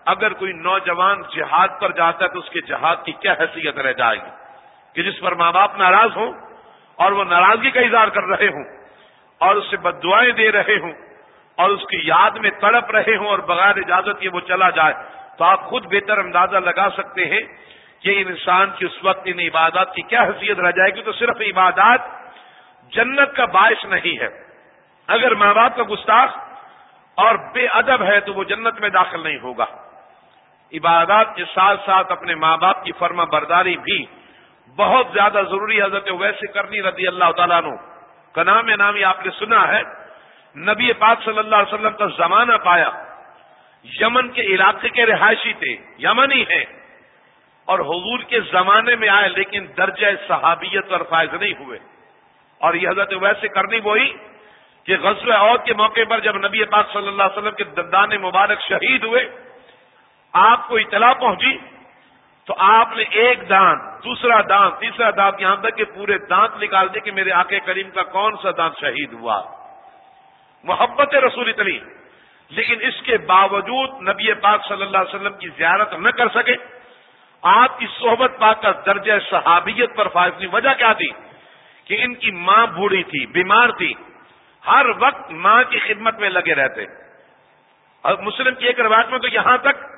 [SPEAKER 1] اگر کوئی نوجوان جہاد پر جاتا ہے تو اس کے جہاد کی کیا حیثیت رہ جائے گی؟ کہ جس پر ماں باپ ناراض ہوں اور وہ ناراضگی کا اظہار کر رہے ہوں اور اس سے بد دعائیں دے رہے ہوں اور اس کی یاد میں تڑپ رہے ہوں اور بغیر اجازت کے وہ چلا جائے تو آپ خود بہتر اندازہ لگا سکتے ہیں کہ انسان کی اس وقت ان عبادات کی کیا حیثیت رہ جائے گی؟ تو صرف عبادات جنت کا باعث نہیں ہے۔ اگر ماں باپ کا گستاخ اور بے ادب ہے تو وہ جنت میں داخل نہیں ہوگا۔ عبادات کے ساتھ ساتھ اپنے ماں باپ کی فرما برداری بھی بہت زیادہ ضروری حضرت ویسے کرنی رضی اللہ تعالیٰ نو کا نام نامی آپ نے سنا ہے. نبی پاک صلی اللہ علیہ وسلم کا زمانہ پایا. یمن کے علاقے کے رہائشی تھے، یمنی ہیں. اور حضور کے زمانے میں آئے، لیکن درجہ صحابیت پر فائز نہیں ہوئے. اور یہ حضرت ویسے کرنی وہی کہ غزل عود کے موقع پر جب نبی پاک صلی اللہ علیہ وسلم کے دندان مبارک شہید ہوئے، آپ کو اطلاع پہنچی تو آپ نے ایک دانت دوسرا دانت تیسرا دانت یہاں تک کہ پورے دانت نکال دے کہ میرے آقے کریم کا کون سا دانت شہید ہوا؟ محبت رسول اتنی لیکن اس کے باوجود نبی پاک صلی اللہ علیہ وسلم کی زیارت نہ کر سکے۔ آپ کی صحبت پاک کا درجہ صحابیت پر فائز نہیں۔ وجہ کیا تھی؟ کہ ان کی ماں بوڑھی تھی، بیمار تھی۔ ہر وقت ماں کی خدمت میں لگے رہتے۔ اور مسلم کی ایک روایت میں تو یہاں تک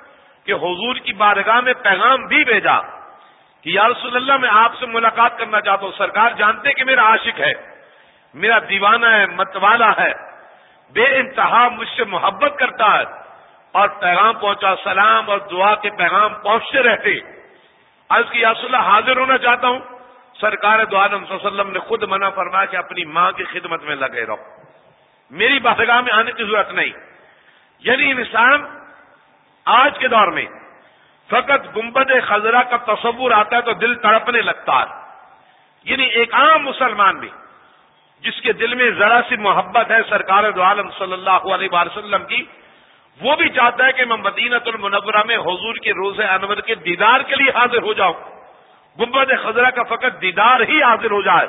[SPEAKER 1] کہ حضور کی بارگاہ میں پیغام بھی بھیجا کہ یا رسول اللہ میں آپ سے ملاقات کرنا چاہتا ہوں۔ سرکار جانتے کہ میرا عاشق ہے،
[SPEAKER 2] میرا دیوانہ ہے، متوالا ہے، بے انتہا مجھ سے محبت کرتا ہے اور پیغام پہنچا، سلام اور دعا کے پیغام پہنچتے رہتے۔ آج کی یاس اللہ، حاضر ہونا چاہتا ہوں۔ سرکار دو عالم صلی اللہ علیہ وسلم نے خود منع فرمایا کہ اپنی ماں کی خدمت میں لگے رہو۔ میری بادگاہ میں آنے کی ضرورت نہیں۔ یعنی انسان آج کے دور میں فقط گنبد خزرہ کا تصور آتا ہے تو دل تڑپنے لگتا ہے۔ یعنی ایک عام مسلمان بھی جس کے دل میں ذرا سی محبت ہے سرکار دو عالم صلی اللہ علیہ وسلم کی، وہ بھی چاہتا ہے کہ میں مدینہ المنورہ میں حضور کے روز انور کے دیدار کے لیے حاضر ہو جاؤں۔ گنبد خزرہ کا فقط دیدار ہی حاضر ہو جائے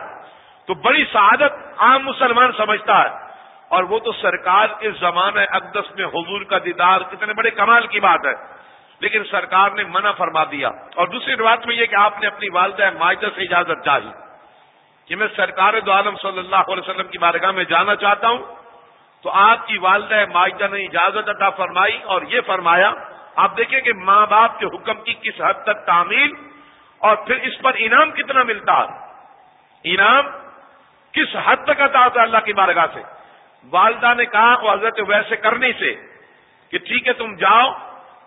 [SPEAKER 2] تو بڑی سعادت عام مسلمان سمجھتا ہے۔ اور وہ تو سرکار کے زمانہ اقدس میں حضور کا دیدار، کتنے بڑے کمال کی بات ہے۔ لیکن سرکار نے منع فرما دیا۔ اور دوسری بات میں یہ کہ آپ نے اپنی والدہ معاہدہ سے اجازت چاہی۔ کہ میں سرکار دو عالم صلی اللہ علیہ وسلم کی بارگاہ میں جانا چاہتا ہوں۔ تو آپ کی والدہ معاہدہ نے اجازت عطا فرمائی اور یہ فرمایا، آپ دیکھیں کہ ماں باپ کے حکم کی کس حد تک تعمیل اور پھر اس پر انعام کتنا ملتا انعام کس حد تک عطا ہوتا ہے اللہ کی بارگاہ سے؟ والدہ نے کہا وہ حضرت ویسے کرنے سے کہ ٹھیک ہے تم جاؤ،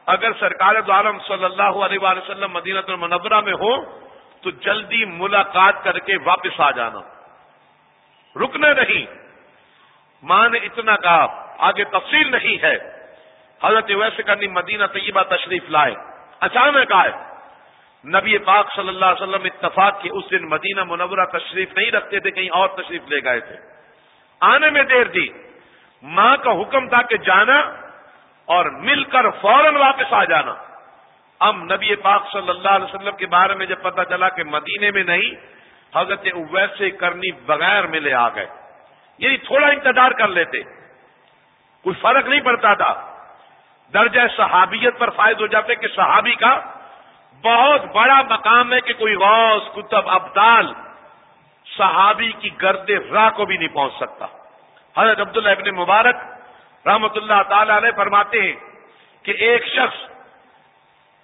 [SPEAKER 2] اگر سرکار عالم صلی اللہ علیہ وسلم مدینہ المنورہ میں ہو، تو جلدی ملاقات کر کے واپس آ جانا۔ رکنا نہیں۔ ماں نے اتنا کہا، آگے تفصیل نہیں ہے۔ حضرت ویسے کرنی مدینہ طیبہ تشریف لائے۔ اچانک آئے۔ نبی پاک صلی اللہ علیہ وسلم اتفاق کے اس دن مدینہ منورہ تشریف نہیں رکھتے تھے، کہیں اور تشریف لے گئے تھے۔ آنے میں دیر دی۔ ماں کا حکم تھا کہ جانا اور مل کر فوراً واپس آ جانا۔ اب نبی پاک صلی اللہ علیہ وسلم کے بارے میں جب پتا چلا کہ مدینے میں نہیں، حضرت ویسے کرنی بغیر ملے آ گئے۔ یعنی تھوڑا انتظار کر لیتے۔ کوئی فرق نہیں پڑتا تھا۔ درجہ صحابیت پر فائد ہو جاتے کہ صحابی کا بہت بڑا مقام ہے کہ کوئی غوث، کتب، ابدال صحابی کی گرد راہ کو بھی نہیں پہنچ سکتا۔ حضرت عبداللہ ابن مبارک رحمت اللہ تعالی علیہ فرماتے ہیں کہ ایک شخص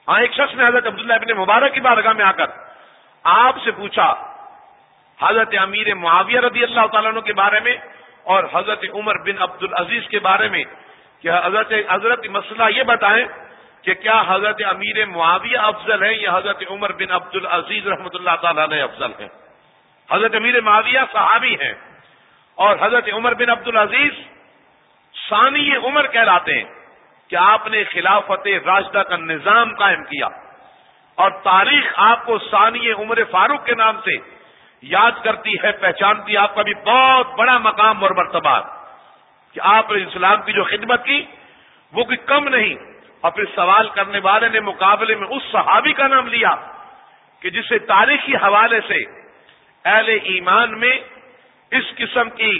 [SPEAKER 2] ہاں ایک شخص نے حضرت عبداللہ ابن مبارک کی بارگاہ میں آ کر آپ سے پوچھا، حضرت امیر معاویہ رضی اللہ تعالیٰ عنہ کے بارے میں اور حضرت عمر بن عبد العزیز کے بارے میں کہ حضرت حضرت مسئلہ یہ بتائیں کہ کیا حضرت امیر معاویہ افضل ہے یا حضرت عمر بن عبد العزیز رحمۃ اللہ تعالی علیہ افضل ہے حضرت امیر معاویہ صحابی ہیں اور حضرت عمر بن عبد العزیز ثانی عمر کہلاتے ہیں کہ آپ نے خلافت راشدہ کا نظام قائم کیا اور تاریخ آپ کو ثانی عمر فاروق کے نام سے یاد کرتی ہے، پہچانتی آپ کا بھی بہت بڑا مقام اور مرتبہ کہ آپ نے اسلام کی جو خدمت کی وہ کوئی کم نہیں۔ اور پھر سوال کرنے والے نے مقابلے میں اس صحابی کا نام لیا کہ جسے تاریخی حوالے سے اہل ایمان میں اس قسم کی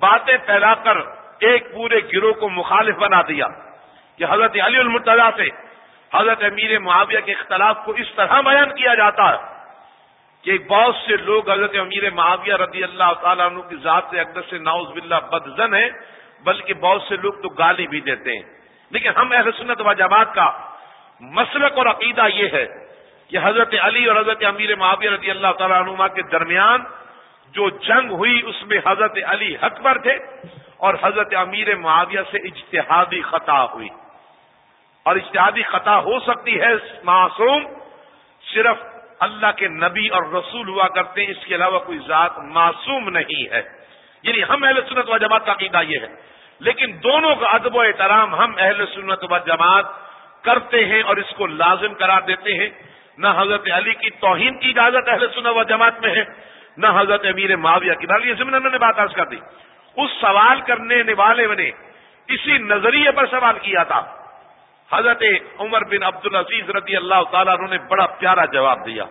[SPEAKER 2] باتیں پھیلا کر ایک پورے گروہ کو مخالف بنا دیا کہ حضرت علی المرتضی سے حضرت امیر معاویہ کے اختلاف کو اس طرح بیان کیا جاتا ہے کہ بہت سے لوگ حضرت امیر معاویہ رضی اللہ تعالیٰ عنہ کی ذات سے اقدر سے ناؤز باللہ بدزن ہے بلکہ بہت سے لوگ تو گالی بھی دیتے ہیں۔ لیکن ہم اہل سنت و جماعت کا مسلک اور عقیدہ یہ ہے کہ حضرت علی اور حضرت امیر معاویہ رضی اللہ تعالیٰ عنما کے درمیان جو جنگ ہوئی، اس میں حضرت علی حق پر تھے اور حضرت امیر معاویہ سے اجتہادی خطا ہوئی۔ اور اجتہادی خطا ہو سکتی ہے معصوم، صرف اللہ کے نبی اور رسول ہوا کرتے ہیں، اس کے علاوہ کوئی ذات معصوم نہیں ہے۔ یعنی ہم اہل سنت و جماعت کا عقیدہ یہ ہے۔ لیکن دونوں کا ادب و احترام ہم اہل سنت و جماعت کرتے ہیں اور اس کو لازم قرار دیتے ہیں۔ نہ حضرت علی کی توہین کی اجازت اہل سنت و جماعت میں ہے، نہ حضرت امیر معاویہ کی۔ یہ ضمن نے بات عرض کر دی۔ اس سوال کرنے والے نے اسی نظریے پر سوال کیا تھا۔ حضرت عمر بن عبد العزیز رضی اللہ تعالیٰ انہوں نے بڑا پیارا جواب دیا۔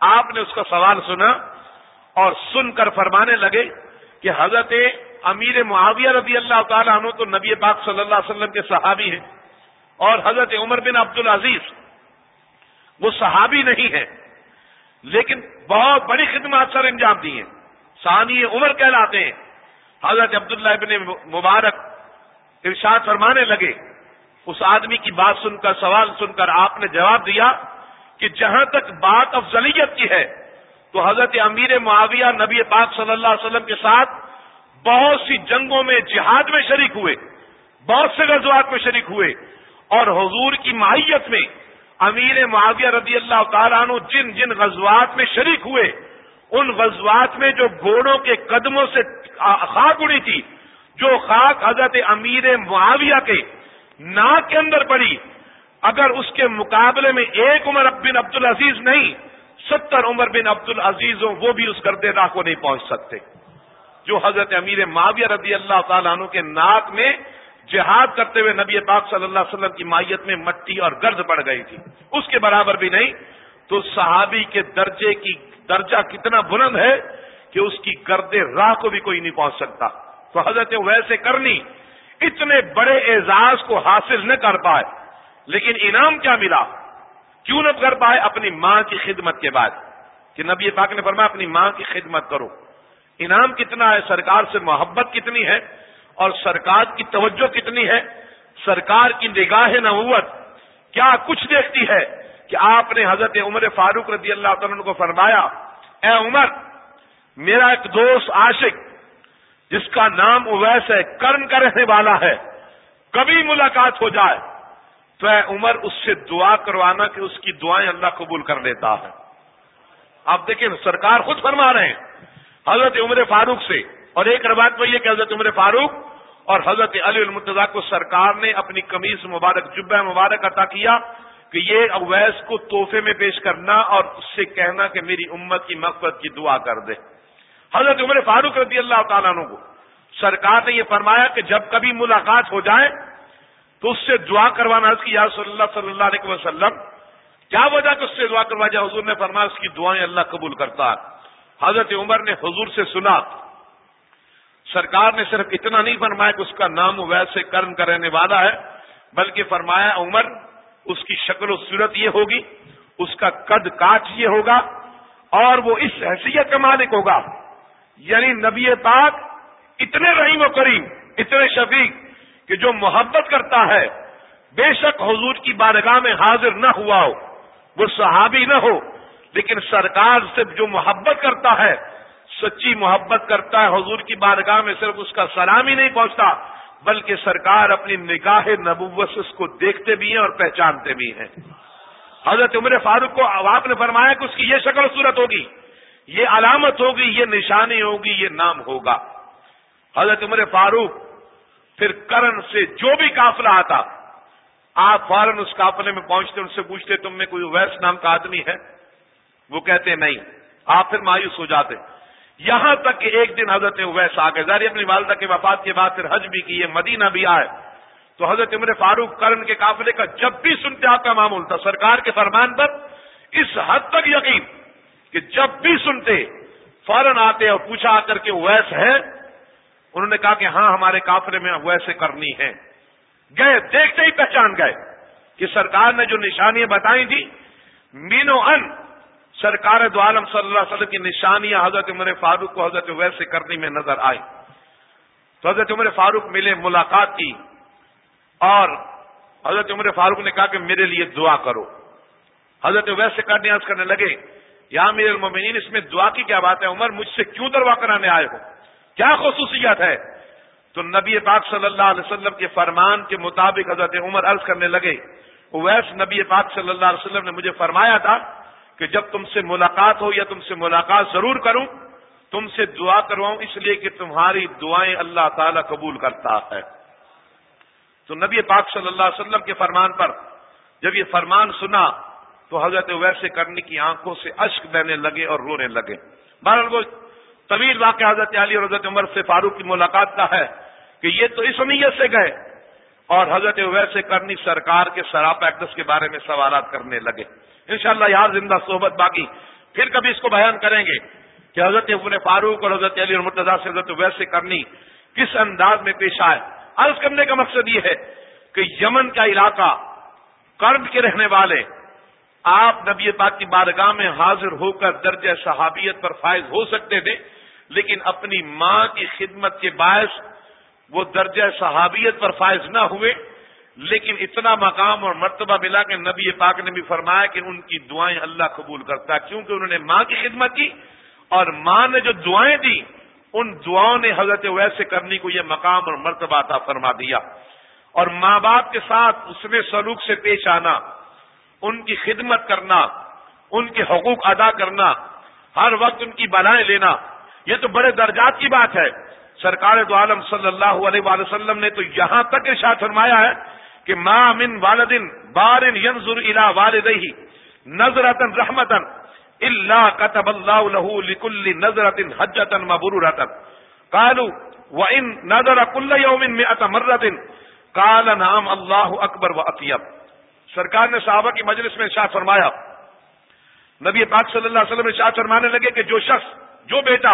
[SPEAKER 2] آپ نے اس کا سوال سنا اور سن کر فرمانے لگے کہ حضرت امیر معاویہ رضی اللہ تعالیٰ عنہ تو نبی پاک صلی اللہ علیہ وسلم کے صحابی ہیں اور حضرت عمر بن عبد العزیز وہ صحابی نہیں ہے لیکن بہت بڑی خدمات سر انجام دی ہیں۔ ثانی عمر کہلاتے ہیں۔ حضرت عبداللہ ابن مبارک ارشاد فرمانے لگے، اس آدمی کی بات سن کر، سوال سن کر آپ نے جواب دیا کہ جہاں تک بات افضلیت کی ہے، تو حضرت امیر معاویہ نبی پاک صلی اللہ علیہ وسلم کے ساتھ بہت سی جنگوں میں جہاد میں شریک ہوئے، بہت سے غزوات میں شریک ہوئے، اور حضور کی ماہیت میں امیر معاویہ رضی اللہ تعالیٰ عنہ جن جن غزوات میں شریک ہوئے، ان غزوات میں جو گھوڑوں کے قدموں سے خاک اڑی تھی، جو خاک حضرت امیر معاویہ کے ناک کے اندر پڑی۔ اگر اس کے مقابلے میں ایک عمر بن عبد العزیز نہیں، ستر عمر بن عبد العزیز ہوں، وہ بھی اس گردے راہ کو نہیں پہنچ سکتے۔ جو حضرت امیر معاویہ رضی اللہ تعالیٰ عنہ کے ناک میں جہاد کرتے ہوئے نبی پاک صلی اللہ علیہ وسلم کی مائیت میں مٹی اور گرد پڑ گئی تھی۔ اس کے برابر بھی نہیں۔ تو صحابی کے درجے کی درجہ کتنا بلند ہے کہ اس کی گرد راہ کو بھی کوئی نہیں پہنچ سکتا۔ تو حضرت ویسے کرنی، اتنے بڑے اعزاز کو حاصل نہ کر پائے۔ لیکن انعام کیا ملا؟ کیوں نہ کر پائے اپنی ماں کی خدمت کے بعد؟ کہ نبی پاک نے فرمایا، اپنی ماں کی خدمت کرو۔ انعام کتنا ہے؟ سرکار سے محبت کتنی ہے؟ اور سرکار کی توجہ کتنی ہے؟ سرکار کی نگاہ نوت کیا کچھ دیکھتی ہے؟ کہ آپ نے حضرت عمر فاروق رضی اللہ تعالیٰ کو فرمایا، اے عمر، میرا ایک دوست عاشق، جس کا نام اویس ہے، کرن کا رہنے والا ہے، کبھی ملاقات ہو جائے، تو اے عمر، اس سے دعا کروانا کہ اس کی دعائیں اللہ قبول کر لیتا ہے۔ آپ دیکھیں، سرکار خود فرما رہے ہیں، حضرت عمر فاروق سے اور ایک روایت میں یہ کہ حضرت عمر فاروق اور حضرت علی المتضا کو سرکار نے اپنی کمیز مبارک، جبہ مبارک عطا کیا کہ یہ اویس کو تحفے میں پیش کرنا اور اس سے کہنا کہ میری امت کی مقبت کی دعا کر دے۔ حضرت عمر فاروق رضی اللہ تعالیٰ عنہ کو سرکار نے یہ فرمایا کہ جب کبھی ملاقات ہو جائے تو اس سے دعا کروانا۔ اس کی یا صلی اللہ صلی اللہ علیہ وسلم، کیا وجہ کہ اس سے دعا کروا جائے؟ حضور نے فرمایا اس کی دعائیں اللہ قبول کرتا حضرت عمر نے حضور سے سنا سرکار نے صرف اتنا نہیں فرمایا کہ اس کا نام ویسے کرم کا رہنے والا ہے، بلکہ فرمایا عمر، اس کی شکل و صورت یہ ہوگی، اس کا قد کاٹ یہ ہوگا، اور وہ اس حیثیت کا مالک ہوگا۔ یعنی نبی پاک اتنے رحیم و کریم، اتنے شفیق کہ جو محبت کرتا ہے، بے شک حضور کی بارگاہ میں حاضر نہ ہوا ہو، وہ صحابی نہ ہو، لیکن سرکار سے جو محبت کرتا ہے سچی محبت کرتا ہے، حضور کی بارگاہ میں صرف اس کا سلام ہی نہیں پہنچتا، بلکہ سرکار اپنی نگاہ نبوت اس کو دیکھتے بھی ہیں اور پہچانتے بھی ہیں۔ حضرت عمر فاروق کو آپ نے فرمایا کہ اس کی یہ شکل صورت ہوگی، یہ علامت ہوگی، یہ نشانی ہوگی، یہ نام ہوگا۔ حضرت عمر فاروق پھر کرن سے جو بھی قافلہ آتا، آپ فوراً اس قافلے میں پہنچتے، ان سے پوچھتے، تم میں کوئی ویس نام کا آدمی ہے؟ وہ کہتے، نہیں۔ آپ پھر مایوس ہو جاتے۔ یہاں تک کہ ایک دن حضرت اویس آ گئے۔ ظاہر اپنی والدہ کے وفات کے بعد پھر حج بھی کیے مدینہ بھی آئے۔ تو حضرت عمر فاروق کرن کے قافلے کا جب بھی سنتے آپ کا معمول تھا، سرکار کے فرمان پر اس حد تک یقین کہ جب بھی سنتے، فوراً آتے اور پوچھا آ کر کے اویس ہے؟ انہوں نے کہا کہ ہاں ہمارے قافلے میں ویسے کرنی ہے۔ گئے، دیکھتے ہی پہچان گئے کہ سرکار نے جو نشانیاں بتائی تھی مینو ان سرکار دو عالم صلی اللہ علیہ وسلم کی نشانیاں حضرت عمر فاروق کو حضرت ویسے کرنے میں نظر آئی تو حضرت عمر فاروق ملے، ملاقات کی۔ اور حضرت عمر فاروق نے کہا کہ میرے لیے دعا کرو۔ حضرت ویسے کرنے عرض کرنے لگے، یا میرے المومنین، اس میں دعا کی کیا بات ہے؟ عمر، مجھ سے کیوں دعا کرانے آئے ہو؟ کیا خصوصیت ہے؟ تو نبی پاک صلی اللہ علیہ وسلم کے فرمان کے مطابق حضرت عمر عرض کرنے لگے۔ ویس نبی پاک صلی اللہ علیہ وسلم نے مجھے فرمایا تھا کہ جب تم سے ملاقات ہو یا تم سے ملاقات ضرور کروں، تم سے دعا کرواؤں، اس لیے کہ تمہاری دعائیں اللہ تعالی قبول کرتا ہے۔ تو نبی پاک صلی اللہ علیہ وسلم کے فرمان پر جب یہ فرمان سنا، تو حضرت ویسے کرنے کی آنکھوں سے اشک بہنے لگے اور رونے لگے۔ بہرحال وہ طویل واقع حضرت علی اور حضرت عمر سے فاروق کی ملاقات کا ہے کہ یہ تو اس نیت سے گئے اور حضرت ویسے کرنی سرکار کے سراپا اقدس کے بارے میں سوالات کرنے لگے۔ انشاءاللہ شاء یار زندہ صحبت باقی۔ پھر کبھی اس کو بیان کریں گے کہ حضرت ابن فاروق اور حضرت علی اور سے حضرت ویسے کرنی کس انداز میں پیش آئے۔ عرض کرنے کا مقصد یہ ہے کہ یمن کا علاقہ کرد کے رہنے والے آپ نبی پاک کی بارگاہ میں حاضر ہو کر درجہ صحابیت پر فائز ہو سکتے تھے، لیکن اپنی ماں کی خدمت کے باعث وہ درجہ صحابیت پر فائز نہ ہوئے، لیکن اتنا مقام اور مرتبہ ملا کہ نبی پاک نے بھی فرمایا کہ ان کی دعائیں اللہ قبول کرتا کیونکہ انہوں نے ماں کی خدمت کی اور ماں نے جو دعائیں دی ان دعاؤں نے حضرت ویسے کرنی کو یہ مقام اور مرتبہ عطا فرما دیا۔ اور ماں باپ کے ساتھ اس میں سلوک سے پیش آنا، ان کی خدمت کرنا، ان کے حقوق ادا کرنا، ہر وقت ان کی بنائے لینا، یہ تو بڑے درجات کی بات ہے۔ سرکار دو عالم صلی اللہ علیہ وآلہ وسلم نے تو یہاں تک ارشاد فرمایا ہے کہ ماں من والدن بارن ینظر الى والدہی نظرتن رحمتن اللہ کتب اللہ له لكل نظرة حجة مبرورة قالوا وان نظر كل يوم 100 مرة قال نعم اللہ اکبر و اطیب سرکار نے صحابہ کی مجلس میں ارشاد فرمایا نبی پاک صلی اللہ علیہ وسلم ارشاد فرمانے لگے کہ جو شخص جو بیٹا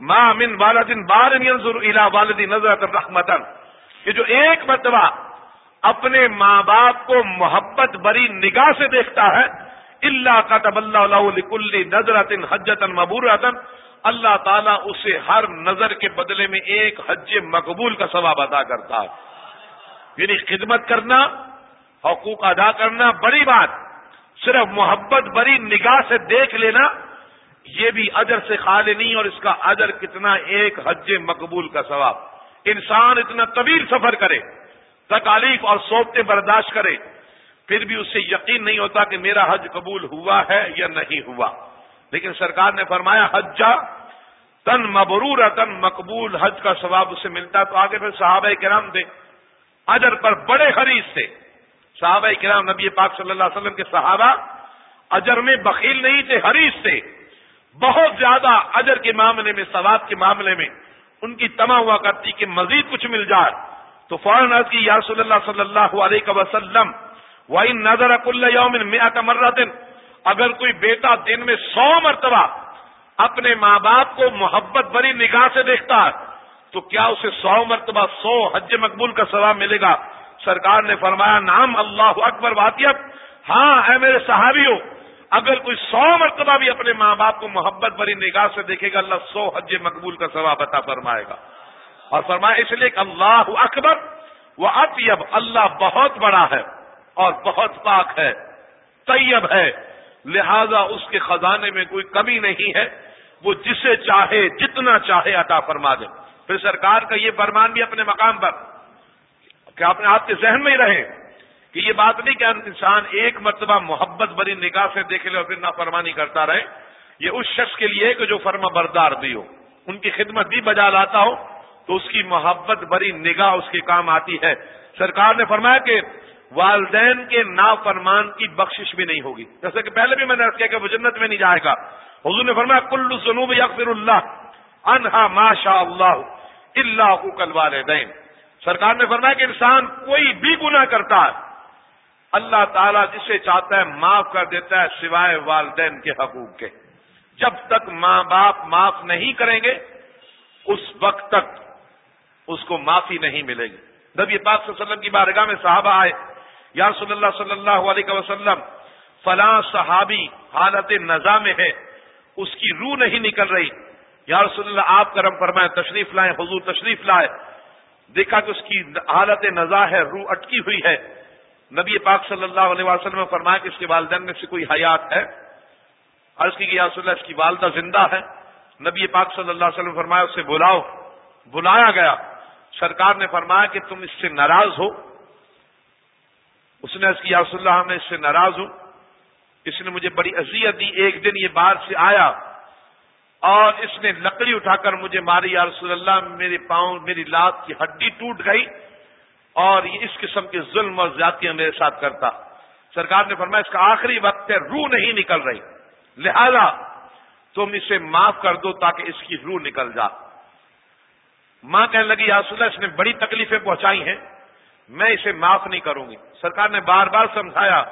[SPEAKER 2] ماں من والدن بارن ينظر الى والدی نظرة رحمتن کہ جو ایک مرتبہ اپنے ماں باپ کو محبت بری نگاہ سے دیکھتا ہے اللہ کا تب اللہ کل نظرت حجت مبور اللہ تعالیٰ اسے ہر نظر کے بدلے میں ایک حج مقبول کا ثواب ادا کرتا ہے۔ یعنی خدمت کرنا، حقوق ادا کرنا، بڑی بات۔ صرف محبت بری نگاہ سے دیکھ لینا یہ بھی اجر سے خالی نہیں اور اس کا اجر کتنا ایک حج مقبول کا ثواب انسان اتنا طویل سفر کرے، تکالیف اور سوپتے برداشت کرے، پھر بھی اسے یقین نہیں ہوتا کہ میرا حج قبول ہوا ہے یا نہیں ہوا۔ لیکن سرکار نے فرمایا حجا تن مبرور تن مقبول حج کا ثواب اسے ملتا تو آگے پھر صحابہ کرام دے اجر پر بڑے خریج تھے۔ صحابہ کرام نبی پاک صلی اللہ علیہ وسلم کے صحابہ اجر میں بخیل نہیں تھے، حریص تھے۔ بہت زیادہ اجر کے معاملے میں، ثواب کے معاملے میں ان کی تما ہوا کرتی کہ مزید کچھ مل جائے۔ تو فوراً عرض کی، یا صلی اللہ صلی اللہ علیہ وسلم وائن نظر کل یوم میں دن اگر کوئی بیٹا دن میں سو مرتبہ اپنے ماں باپ کو محبت بری نگاہ سے دیکھتا ہے، تو کیا اسے سو مرتبہ سو حج مقبول کا ثواب ملے گا؟ سرکار نے فرمایا نام اللہ اکبر واطیب ہاں اے میرے صحابیوں اگر کوئی سو مرتبہ بھی اپنے ماں باپ کو محبت بری نگاہ سے دیکھے گا، اللہ سو حج مقبول کا ثواب عطا فرمائے گا۔ اور فرمایا اس لیے کہ اللہ اکبر، وہ اطیب، اللہ بہت بڑا ہے اور بہت پاک ہے، طیب ہے۔ لہذا اس کے خزانے میں کوئی کمی نہیں ہے۔ وہ جسے چاہے، جتنا چاہے عطا فرما دے۔ پھر سرکار کا یہ فرمان بھی اپنے مقام پر کہ اپنے آپ کے ذہن میں ہی رہے کہ یہ بات نہیں کہ انسان ایک مرتبہ محبت بری نگاہ سے دیکھ لے اور پھر نافرمانی کرتا رہے، یہ اس شخص کے لیے کہ جو فرما بردار بھی ہو۔ ان کی خدمت بھی بجا لاتا ہو تو اس کی محبت بری نگاہ اس کے کام آتی ہے۔ سرکار نے فرمایا کہ والدین کے نا فرمان کی بخشش بھی نہیں ہوگی۔ جیسے کہ پہلے بھی میں نے کیا کہ وہ جنت میں نہیں جائے گا۔ حضور نے فرمایا کل سنوب یکفر اللہ انہا ما شاء اللہ اللہ کل والدین۔ سرکار نے فرمایا کہ انسان کوئی بھی گناہ کرتا ہے اللہ تعالیٰ جسے چاہتا ہے معاف کر دیتا ہے سوائے والدین کے حقوق کے۔ جب تک ماں باپ معاف نہیں کریں گے، اس وقت تک اس کو معافی نہیں ملے گی۔ نبی پاک صلی اللہ علیہ وسلم کی بارگاہ میں صحابہ آئے، یا صلی اللہ صلی اللہ علیہ وسلم، فلاں صحابی حالت نزا میں ہے، اس کی روح نہیں نکل رہی۔ یا رسول اللہ، آپ کرم فرمائے تشریف لائیں، حضور تشریف لائے۔ دیکھا کہ اس کی حالت نزا ہے، روح اٹکی ہوئی ہے۔ نبی پاک صلی اللہ علیہ وسلم نے فرمایا کہ اس کے والدین میں سے کوئی حیات ہے؟ عرض کی یا رسول اللہ، اس کی والدہ زندہ ہے۔ نبی پاک صلی اللہ علیہ وسلم فرمایا، اسے بلاؤ۔ بلایا گیا۔ سرکار نے فرمایا کہ تم اس سے ناراض ہو۔ اس نے اس کی رسول اللہ، میں اس سے ناراض ہوں۔ اس نے مجھے بڑی اذیت دی۔ ایک دن یہ باہر سے آیا اور اس نے لکڑی اٹھا کر مجھے ماری۔ یا رسول اللہ، میرے پاؤں، میری لات کی ہڈی ٹوٹ گئی۔ اور یہ اس قسم کے ظلم اور زیادتیاں میرے ساتھ کرتا۔ سرکار نے فرمایا، اس کا آخری وقت ہے، روح نہیں نکل رہی۔ لہذا تم اسے معاف کر دو تاکہ اس کی روح نکل جا۔ ماں کہنے لگی، یا اللہ، اس نے بڑی تکلیفیں پہنچائی ہیں، میں اسے معاف نہیں کروں گی۔ سرکار نے بار بار سمجھایا،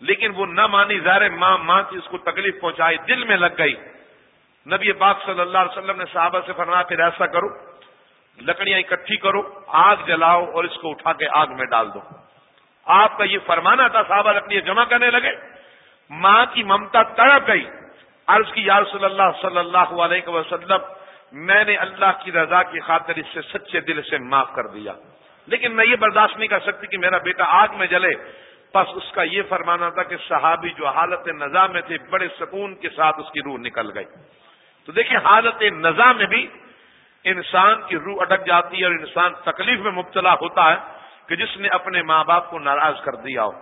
[SPEAKER 2] لیکن وہ نہ مانی، ظاہر ماں ماں کی اس کو تکلیف پہنچائی، دل میں لگ گئی۔ نبی پاک صلی اللہ علیہ وسلم نے صحابہ سے فرمایا، پھر ایسا کرو۔ لکڑیاں اکٹھی کرو، آگ جلاؤ اور اس کو اٹھا کے آگ میں ڈال دو۔ آپ کا یہ فرمانا تھا، صحابہ لکڑیاں جمع کرنے لگے۔ ماں کی ممتا تڑپ گئی۔ عرض کی، یا رسول اللہ صلی اللہ علیہ وسلم، میں نے اللہ کی رضا کی خاطر اس سے سچے دل سے معاف کر دیا۔ لیکن میں یہ برداشت نہیں کر سکتی کہ میرا بیٹا آگ میں جلے۔ بس اس کا یہ فرمانا تھا کہ صحابی جو حالت نظام میں تھے، بڑے سکون کے ساتھ اس کی روح نکل گئی۔ تو دیکھیں، حالت نظام میں بھی انسان کی روح اٹک جاتی ہے اور انسان تکلیف میں مبتلا ہوتا ہے کہ جس نے اپنے ماں باپ کو ناراض کر دیا ہو۔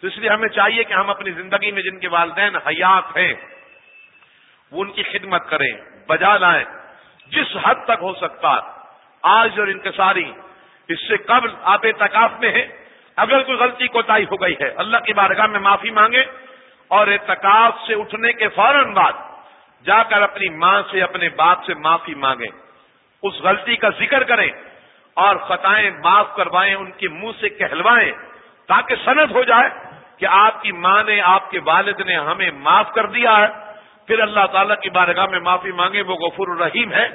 [SPEAKER 2] تو اس لیے ہمیں چاہیے کہ ہم اپنی زندگی میں جن کے والدین حیات ہیں، وہ ان کی خدمت کریں، بجا لائیں۔ جس حد تک ہو سکتا آج اور انکساری اس سے قبل آپ تکاف میں ہے اگر کوئی غلطی کوتاہی ہو گئی ہے، اللہ کی بارگاہ میں معافی مانگے اور اعتکاف سے اٹھنے کے فوراً بعد جا کر اپنی ماں سے، اپنے باپ سے معافی مانگیں۔ اس غلطی کا ذکر کریں اور خطائیں معاف کروائیں، ان کے منہ سے کہلوائیں تاکہ سند ہو جائے کہ آپ کی ماں نے، آپ کے والد نے ہمیں معاف کر دیا ہے۔ پھر اللہ تعالیٰ کی بارگاہ میں معافی مانگے وہ غفور الرحیم ہے،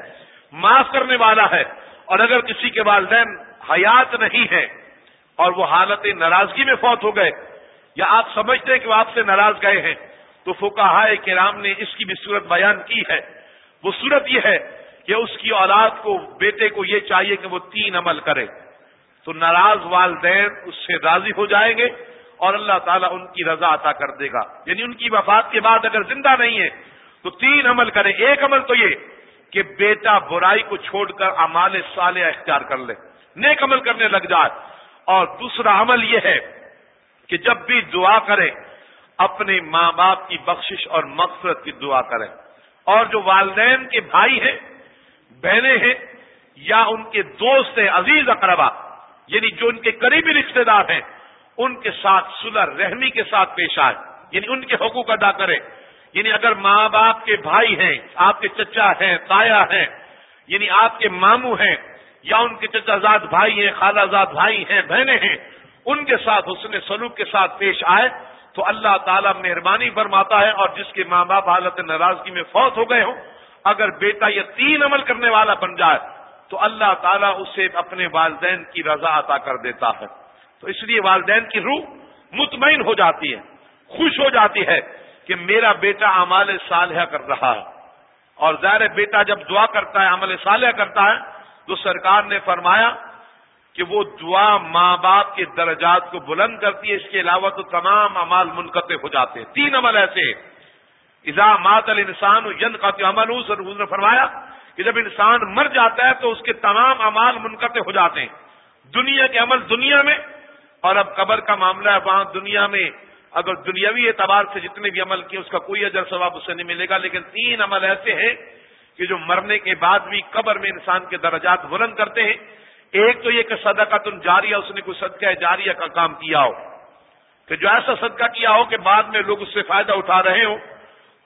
[SPEAKER 2] معاف کرنے والا ہے۔ اور اگر کسی کے والدین حیات نہیں ہے اور وہ حالت ناراضگی میں فوت ہو گئے، یا آپ سمجھتے ہیں کہ وہ آپ سے ناراض گئے ہیں تو فکاہ کرام نے اس کی بھی صورت بیان کی ہے۔ وہ صورت یہ ہے کہ اس کی اولاد کو، بیٹے کو یہ چاہیے کہ وہ تین عمل کرے۔ تو ناراض والدین اس سے راضی ہو جائیں گے اور اللہ تعالیٰ ان کی رضا عطا کر دے گا۔ یعنی ان کی وفات کے بعد اگر زندہ نہیں ہے، تو تین عمل کرے ایک عمل تو یہ کہ بیٹا برائی کو چھوڑ کر امال صالح اختیار کر لے۔ نیک عمل کرنے لگ جائے۔ اور دوسرا عمل یہ ہے کہ جب بھی دعا کرے اپنے ماں باپ کی بخشش اور مقصد کی دعا کریں۔ اور جو والدین کے بھائی ہیں، بہنیں ہیں، یا ان کے دوست ہیں، عزیز اقربا یعنی جو ان کے قریبی رشتے دار ہیں، ان کے ساتھ صلح رحمی کے ساتھ پیش آئے یعنی ان کے حقوق ادا کرے یعنی اگر ماں باپ کے بھائی ہیں، آپ کے چچا ہیں، تایا ہیں یعنی آپ کے ماموں ہیں، یا ان کے چچا زاد بھائی ہیں، خالہ زاد بھائی ہیں، بہنیں ہیں، ان کے ساتھ حسن سلوک کے ساتھ پیش آئے تو اللہ تعالیٰ مہربانی فرماتا ہے اور جس کے ماں باپ حالت ناراضگی میں فوت ہو گئے ہوں، اگر بیٹا یہ تین عمل کرنے والا بن جائے، تو اللہ تعالیٰ اسے اپنے والدین کی رضا عطا کر دیتا ہے۔ تو اس لیے والدین کی روح مطمئن ہو جاتی ہے، خوش ہو جاتی ہے کہ میرا بیٹا عمال صالحہ کر رہا ہے۔ اور ظاہر بیٹا جب دعا کرتا ہے، عمل صالحہ کرتا ہے، تو سرکار نے فرمایا کہ وہ دعا ماں باپ کے درجات کو بلند کرتی ہے، اس کے علاوہ تو تمام امال منقطع ہو جاتے ہیں۔ تین عمل ایسے ایزا مات السان ین کا عمل نے فرمایا کہ جب انسان مر جاتا ہے تو اس کے تمام امال منقطع ہو جاتے ہیں۔ دنیا کے عمل دنیا میں، اور اب قبر کا معاملہ ہے، وہاں دنیا میں اگر دنیاوی اعتبار سے جتنے بھی عمل کیے، اس کا کوئی اجر ثواب اسے نہیں ملے گا۔ لیکن تین عمل ایسے ہیں کہ جو مرنے کے بعد بھی قبر میں انسان کے درجات بلند کرتے ہیں۔ ایک تو یہ کہ صدقہ تم جاریہ، اس نے کوئی صدقہ جاریہ کا کام کیا ہو۔ کہ جو ایسا صدقہ کیا ہو کہ بعد میں لوگ اس سے فائدہ اٹھا رہے ہوں،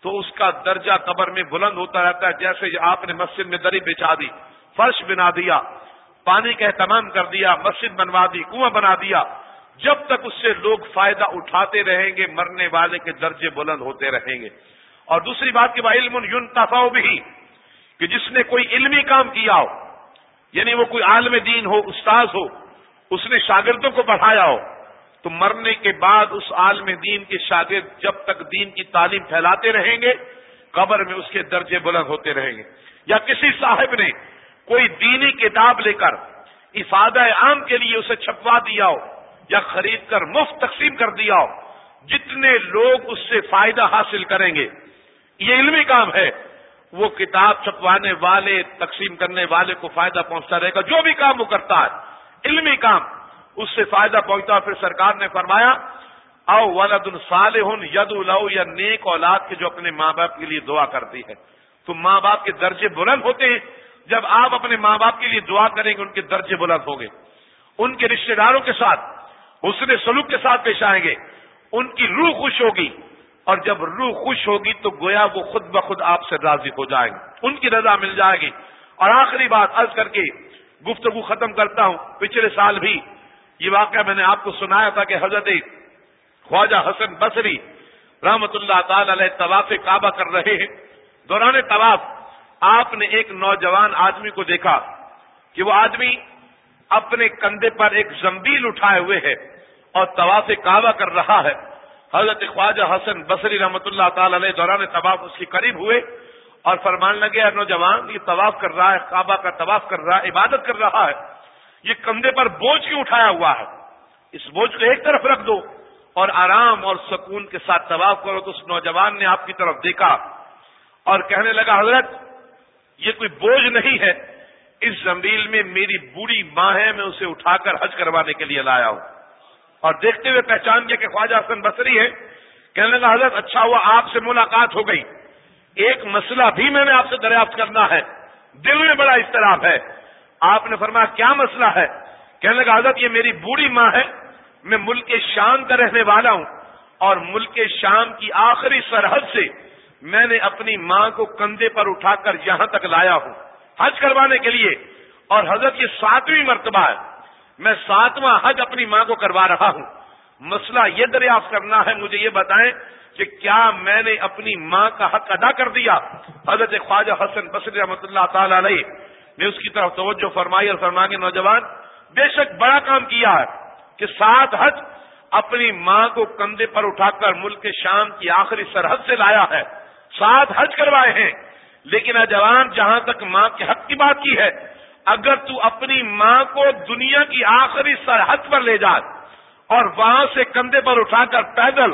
[SPEAKER 2] تو اس کا درجہ قبر میں بلند ہوتا رہتا ہے، جیسے آپ نے مسجد میں دری بچھا دی، فرش بنا دیا، پانی کا اہتمام کر دیا، مسجد بنوا دی، کنواں بنا دیا۔ جب تک اس سے لوگ فائدہ اٹھاتے رہیں گے، مرنے والے کے درجے بلند ہوتے رہیں گے۔ اور دوسری بات کہ وہ علم یون تفاؤ بھی کہ جس نے کوئی علمی کام کیا ہو یعنی وہ کوئی عالم دین ہو، استاذ ہو، اس نے شاگردوں کو پڑھایا ہو، تو مرنے کے بعد اس عالم دین کے شاگرد جب تک دین کی تعلیم پھیلاتے رہیں گے، قبر میں اس کے درجے بلند ہوتے رہیں گے۔ یا کسی صاحب نے کوئی دینی کتاب لے کر افادہ عام کے لیے اسے چھپوا دیا ہو، یا خرید کر مفت تقسیم کر دیا ہو، جتنے لوگ اس سے فائدہ حاصل کریں گے، یہ علمی کام ہے۔ وہ کتاب چھپوانے والے، تقسیم کرنے والے کو فائدہ پہنچتا رہے گا، جو بھی کام وہ کرتا ہے، علمی کام، اس سے فائدہ پہنچتا پھر سرکار نے فرمایا او ولد الصالح ید الو یا نیک اولاد کے جو اپنے ماں باپ کے لیے دعا کرتی ہے۔ تو ماں باپ کے درجے بلند ہوتے ہیں۔ جب آپ اپنے ماں باپ کے لیے دعا کریں گے، ان کے درجے بلند ہوں گے۔ ان کے رشتے داروں کے ساتھ اس نے سلوک کے ساتھ پیش آئیں گے۔ ان کی روح خوش ہوگی۔ اور جب روح خوش ہوگی تو گویا وہ خود بخود آپ سے راضی ہو جائیں گے۔ ان کی رضا مل جائے گی۔ اور آخری بات عرض کر کے گفتگو ختم کرتا ہوں۔ پچھلے سال بھی یہ واقعہ میں نے آپ کو سنایا تھا کہ حضرت خواجہ حسن بصری رحمت اللہ تعالی علیہ طواف کعبہ کر رہے ہیں۔ دوران طواف آپ نے ایک نوجوان آدمی کو دیکھا کہ وہ آدمی اپنے کندھے پر ایک زمبیل اٹھائے ہوئے ہے اور طواف کعبہ کر رہا ہے۔ حضرت خواجہ حسن بصری رحمۃ اللہ تعالی علیہ دوران طواف اس کے قریب ہوئے اور فرمان لگے نوجوان، یہ طواف کر رہا ہے، کعبہ کا طواف کر رہا ہے، عبادت کر رہا ہے، یہ کندھے پر بوجھ کیوں اٹھایا ہوا ہے؟ اس بوجھ کو ایک طرف رکھ دو اور آرام اور سکون کے ساتھ طواف کرو۔ تو اس نوجوان نے آپ کی طرف دیکھا اور کہنے لگا، حضرت، یہ کوئی بوجھ نہیں ہے۔ اس زمین میں میری بوڑھی ماں ہے، میں اسے اٹھا کر حج کروانے کے لیے لایا ہوں۔ اور دیکھتے ہوئے پہچان کیا کہ خواجہ حسن بصری ہے کہنے کا حضرت اچھا ہوا، آپ سے ملاقات ہو گئی۔ ایک مسئلہ بھی میں نے آپ سے دریافت کرنا ہے۔ دل میں بڑا اختلاف ہے۔ آپ نے فرمایا، کیا مسئلہ ہے؟ کہنے کا حضرت، یہ میری بوڑھی ماں ہے۔ میں ملک شام کا رہنے والا ہوں۔ اور ملک شام کی آخری سرحد سے میں نے اپنی ماں کو کندھے پر اٹھا کر یہاں تک لایا ہوں۔ حج کروانے کے لیے۔ اور حضرت، یہ ساتویں مرتبہ ہے۔ میں ساتواں حج اپنی ماں کو کروا رہا ہوں۔ مسئلہ یہ دریافت کرنا ہے، مجھے یہ بتائیں کہ کیا میں نے اپنی ماں کا حق ادا کر دیا؟ حضرت خواجہ حسن بصری رحمۃ اللہ تعالی علیہ نے اس کی طرف توجہ فرمائی اور فرما کے نوجوان، بے شک بڑا کام کیا ہے کہ سات حج اپنی ماں کو کندھے پر اٹھا کر ملک شام کی آخری سرحد سے لایا ہے۔ سات حج کروائے ہیں۔ لیکن جوان جہاں تک ماں کے حق کی بات کی ہے اگر تو اپنی ماں کو دنیا کی آخری سرحد پر لے جا اور وہاں سے کندھے پر اٹھا کر پیدل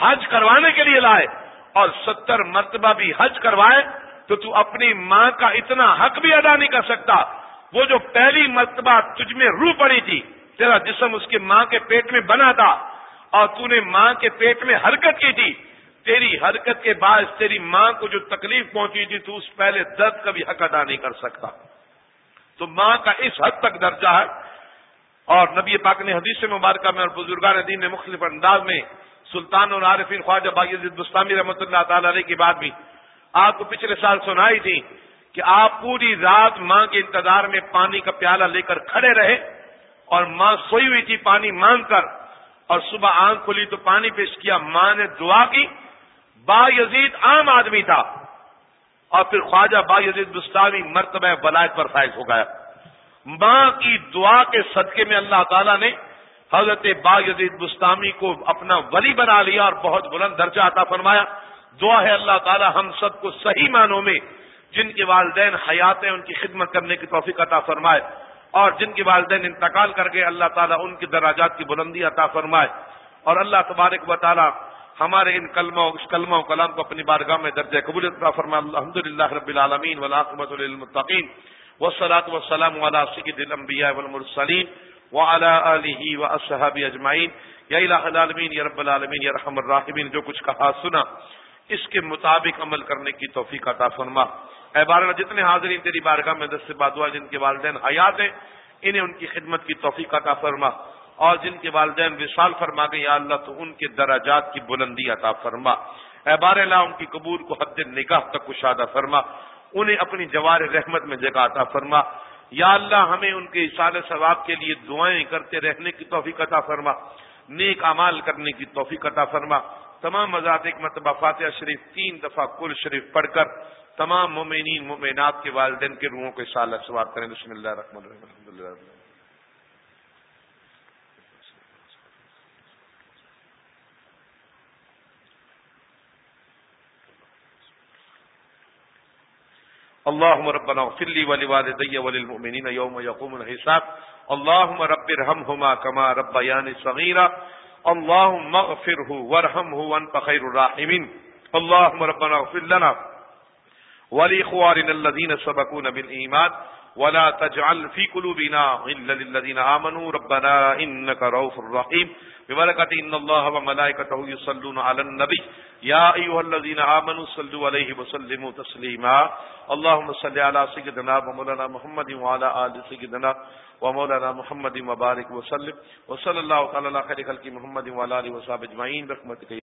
[SPEAKER 2] حج کروانے کے لیے لائے اور ستر مرتبہ بھی حج کروائے، تو تو اپنی ماں کا اتنا حق بھی ادا نہیں کر سکتا۔ وہ جو پہلی مرتبہ تجھ میں روح پڑی تھی، تیرا جسم اس کی ماں کے پیٹ میں بنا تھا اور تو نے ماں کے پیٹ میں حرکت کی تھی۔ تیری حرکت کے باعث تیری ماں کو جو تکلیف پہنچی تھی، تو اس پہلے درد کا بھی حق ادا نہیں کر سکتا۔ تو ماں کا اس حد تک درجہ ہے۔ اور نبی پاک نے حدیث مبارکہ میں اور بزرگان دین نے مختلف انداز میں سلطان اور عارفین خواجہ باغ بستانی رحمۃ اللہ تعالی علیہ کی بات بھی آپ کو پچھلے سال سنائی تھی کہ آپ پوری رات ماں کے انتظار میں پانی کا پیالہ لے کر کھڑے رہے اور ماں سوئی ہوئی تھی پانی مانگ کر اور صبح آنکھ کھلی تو پانی پیش کیا۔ ماں نے دعا کی۔ با یزید عام آدمی تھا۔ اور پھر خواجہ با یزید بستانی مرتبہ ولایت پر فائز ہو گیا۔ ماں کی دعا کے صدقے میں اللہ تعالیٰ نے حضرت با یزید بستانی کو اپنا ولی بنا لیا اور بہت بلند درجہ عطا فرمایا۔ دعا ہے اللہ تعالیٰ ہم سب کو صحیح معنوں میں جن کے والدین حیات ہیں ان کی خدمت کرنے کی توفیق عطا فرمائے اور جن کے والدین انتقال کر گئے اللہ تعالیٰ ان کی دراجات کی بلندی عطا فرمائے اور اللہ تبارک و تعالیٰ ہمارے ان کلموں اس کلمہ و کلام کو اپنی بارگاہ میں درجہ قبول عطا الحمد للہ رب العالمین ولاقمۃ المطقین وسلاۃ وسلم علیہ سید الانبیاء والمرسلین وعلى آلہ واصحاب اجمعین۔ یا الہ العالمین، یا رب العالمین، یا رحم الراحمین، جو کچھ کہا سنا، اس کے مطابق عمل کرنے کی توفیق عطا فرما۔ اے بارہ جتنے حاضرین تیری بارگاہ میں دس سے بادوا جن کے والدین حیات ہیں، انہیں ان کی خدمت کی توفیق عطا فرما۔ اور جن کے والدین وصال فرما گئے، یا اللہ تو ان کے دراجات کی بلندی عطا فرما۔ اے بار اللہ ان کی قبول کو حد نگاہ تک کشادہ فرما۔ انہیں اپنی جوار رحمت میں جگہ عطا فرما۔ یا اللہ، ہمیں ان کے اشار ثواب کے لیے دعائیں کرتے رہنے کی توفیق عطا فرما۔ نیک امال کرنے کی توفیق عطا فرما۔ تمام مزاد ایک مرتبہ فاتحہ شریف، تین دفعہ کل شریف پڑھ کر تمام مومنین، مومنات کے والدین کے روحوں کے سال سوار کریں۔ بسم اللہ الرحمن الرحیم اللهم ربنا اغفر لي ولوالدي وللمؤمنين يوم يقوم الحساب. اللهم رب ارحمهما كما ربياني صغيرا. اللهم اغفره وارحمه وانت خير الراحمين. اللهم ربنا اغفر لنا ولإخواننا الذين سبقونا بالإيمان. ولا تجعل في قلوبنا غلا للذين آمنوا. ربنا إنك رؤوف رحيم. ببركة إن الله وملائكته يصلون على النبي. يا أيها الذين آمنوا صلوا عليه وسلموا تسليما. اللهم صل على سيدنا ومولانا محمد وعلى آل سيدنا ومولانا محمد وبارك وسلم. وصلى الله تعالى على خير خلق محمد وعلى آله وصحبه أجمعين. برحمتك